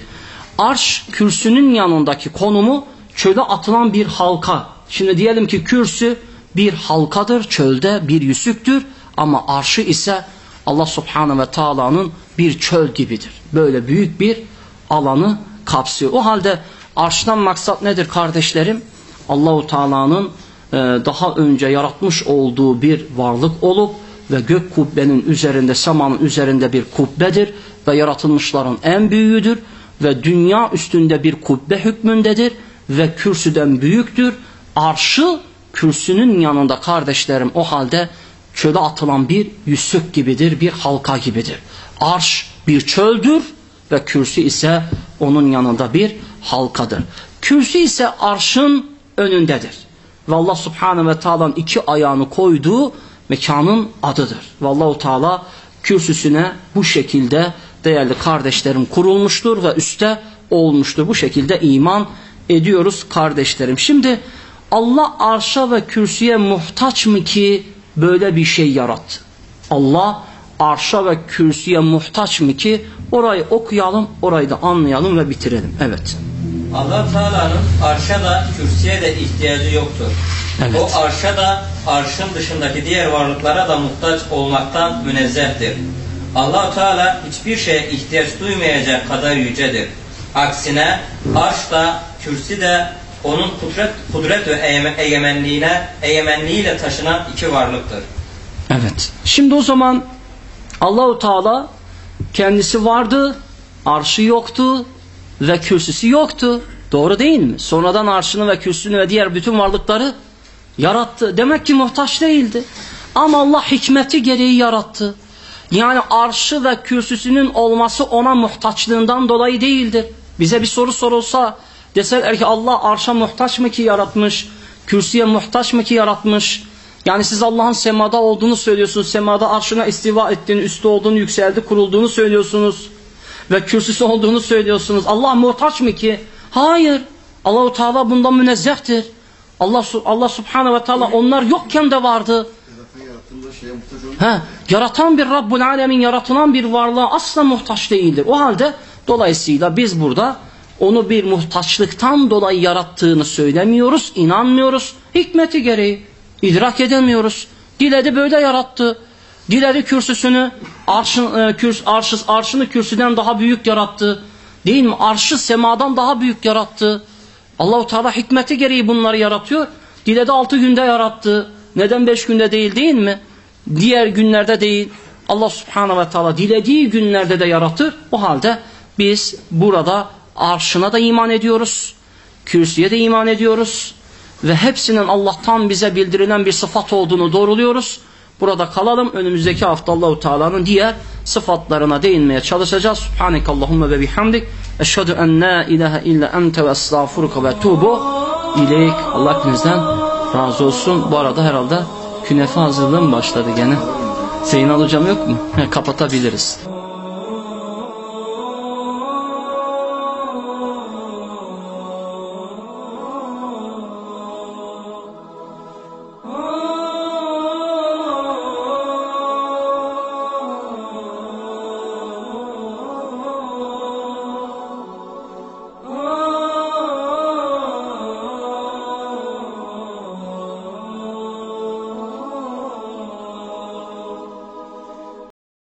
Arş kürsünün yanındaki konumu çöle atılan bir halka. Şimdi diyelim ki kürsü bir halkadır, çölde bir yüsüktür ama arşı ise Allah Subhanahu ve Taala'nın bir çöl gibidir. Böyle büyük bir alanı kapsıyor. O halde arştan maksat nedir kardeşlerim? Allahu Teala'nın e, daha önce yaratmış olduğu bir varlık olup ve gök kubbenin üzerinde, semanın üzerinde bir kubbedir ve yaratılmışların en büyüğüdür ve dünya üstünde bir kubbe hükmündedir ve kürsüden büyüktür. Arşı kürsünün yanında kardeşlerim o halde çöle atılan bir yüsük gibidir, bir halka gibidir. Arş bir çöldür ve kürsü ise onun yanında bir halkadır. Kürsü ise arşın önündedir. Ve Allah subhanehu ve teala'nın iki ayağını koyduğu mekanın adıdır. Ve Allahu Teala kürsüsüne bu şekilde değerli kardeşlerim kurulmuştur ve üstte olmuştur. Bu şekilde iman ediyoruz kardeşlerim. Şimdi Allah arşa ve kürsüye muhtaç mı ki böyle bir şey yarattı? Allah arşa ve kürsüye muhtaç mı ki orayı okuyalım, orayı da anlayalım ve bitirelim. Evet. allah Teala'nın arşa da kürsüye de ihtiyacı yoktur. Evet. O arşa da arşın dışındaki diğer varlıklara da muhtaç olmaktan münezzehtir. allah Teala hiçbir şeye ihtiyaç duymayacak kadar yücedir. Aksine arş da kürsü de onun kudret, kudret ve egemen- egemenliğine, egemenliğiyle taşınan iki varlıktır. Evet. Şimdi o zaman Allahu Teala kendisi vardı, arşı yoktu ve kürsüsü yoktu. Doğru değil mi? Sonradan arşını ve kürsünü ve diğer bütün varlıkları yarattı. Demek ki muhtaç değildi. Ama Allah hikmeti gereği yarattı. Yani arşı ve kürsüsünün olması ona muhtaçlığından dolayı değildir. Bize bir soru sorulsa Deseler ki Allah arşa muhtaç mı ki yaratmış? Kürsüye muhtaç mı ki yaratmış? Yani siz Allah'ın semada olduğunu söylüyorsunuz. Semada arşına istiva ettiğini, üstü olduğunu, yükseldi, kurulduğunu söylüyorsunuz. Ve kürsüsü olduğunu söylüyorsunuz. Allah muhtaç mı ki? Hayır. Allahu Teala bundan münezzehtir. Allah Allah Subhanahu ve Teala onlar yokken de vardı. He, yaratan bir Rabbul Alemin, yaratılan bir varlığa asla muhtaç değildir. O halde dolayısıyla biz burada onu bir muhtaçlıktan dolayı yarattığını söylemiyoruz, inanmıyoruz. Hikmeti gereği idrak edemiyoruz. Diledi böyle yarattı. Diledi kürsüsünü, arşın, e, kürs, arşı, arşını kürsüden daha büyük yarattı. Değil mi? Arşı semadan daha büyük yarattı. Allahu Teala hikmeti gereği bunları yaratıyor. Diledi altı günde yarattı. Neden beş günde değil değil mi? Diğer günlerde değil. Allah Subhanahu ve Teala dilediği günlerde de yaratır. O halde biz burada arşına da iman ediyoruz. Kürsüye de iman ediyoruz. Ve hepsinin Allah'tan bize bildirilen bir sıfat olduğunu doğruluyoruz. Burada kalalım. Önümüzdeki hafta Allahu Teala'nın diğer sıfatlarına değinmeye çalışacağız. Subhanekallahumma ve bihamdik. Eşhedü en la ilahe illa ente ve estağfuruka ve tubu ileyk. Allah hepinizden razı olsun. Bu arada herhalde künefe hazırlığım başladı gene. Zeynal hocam yok mu? He, kapatabiliriz.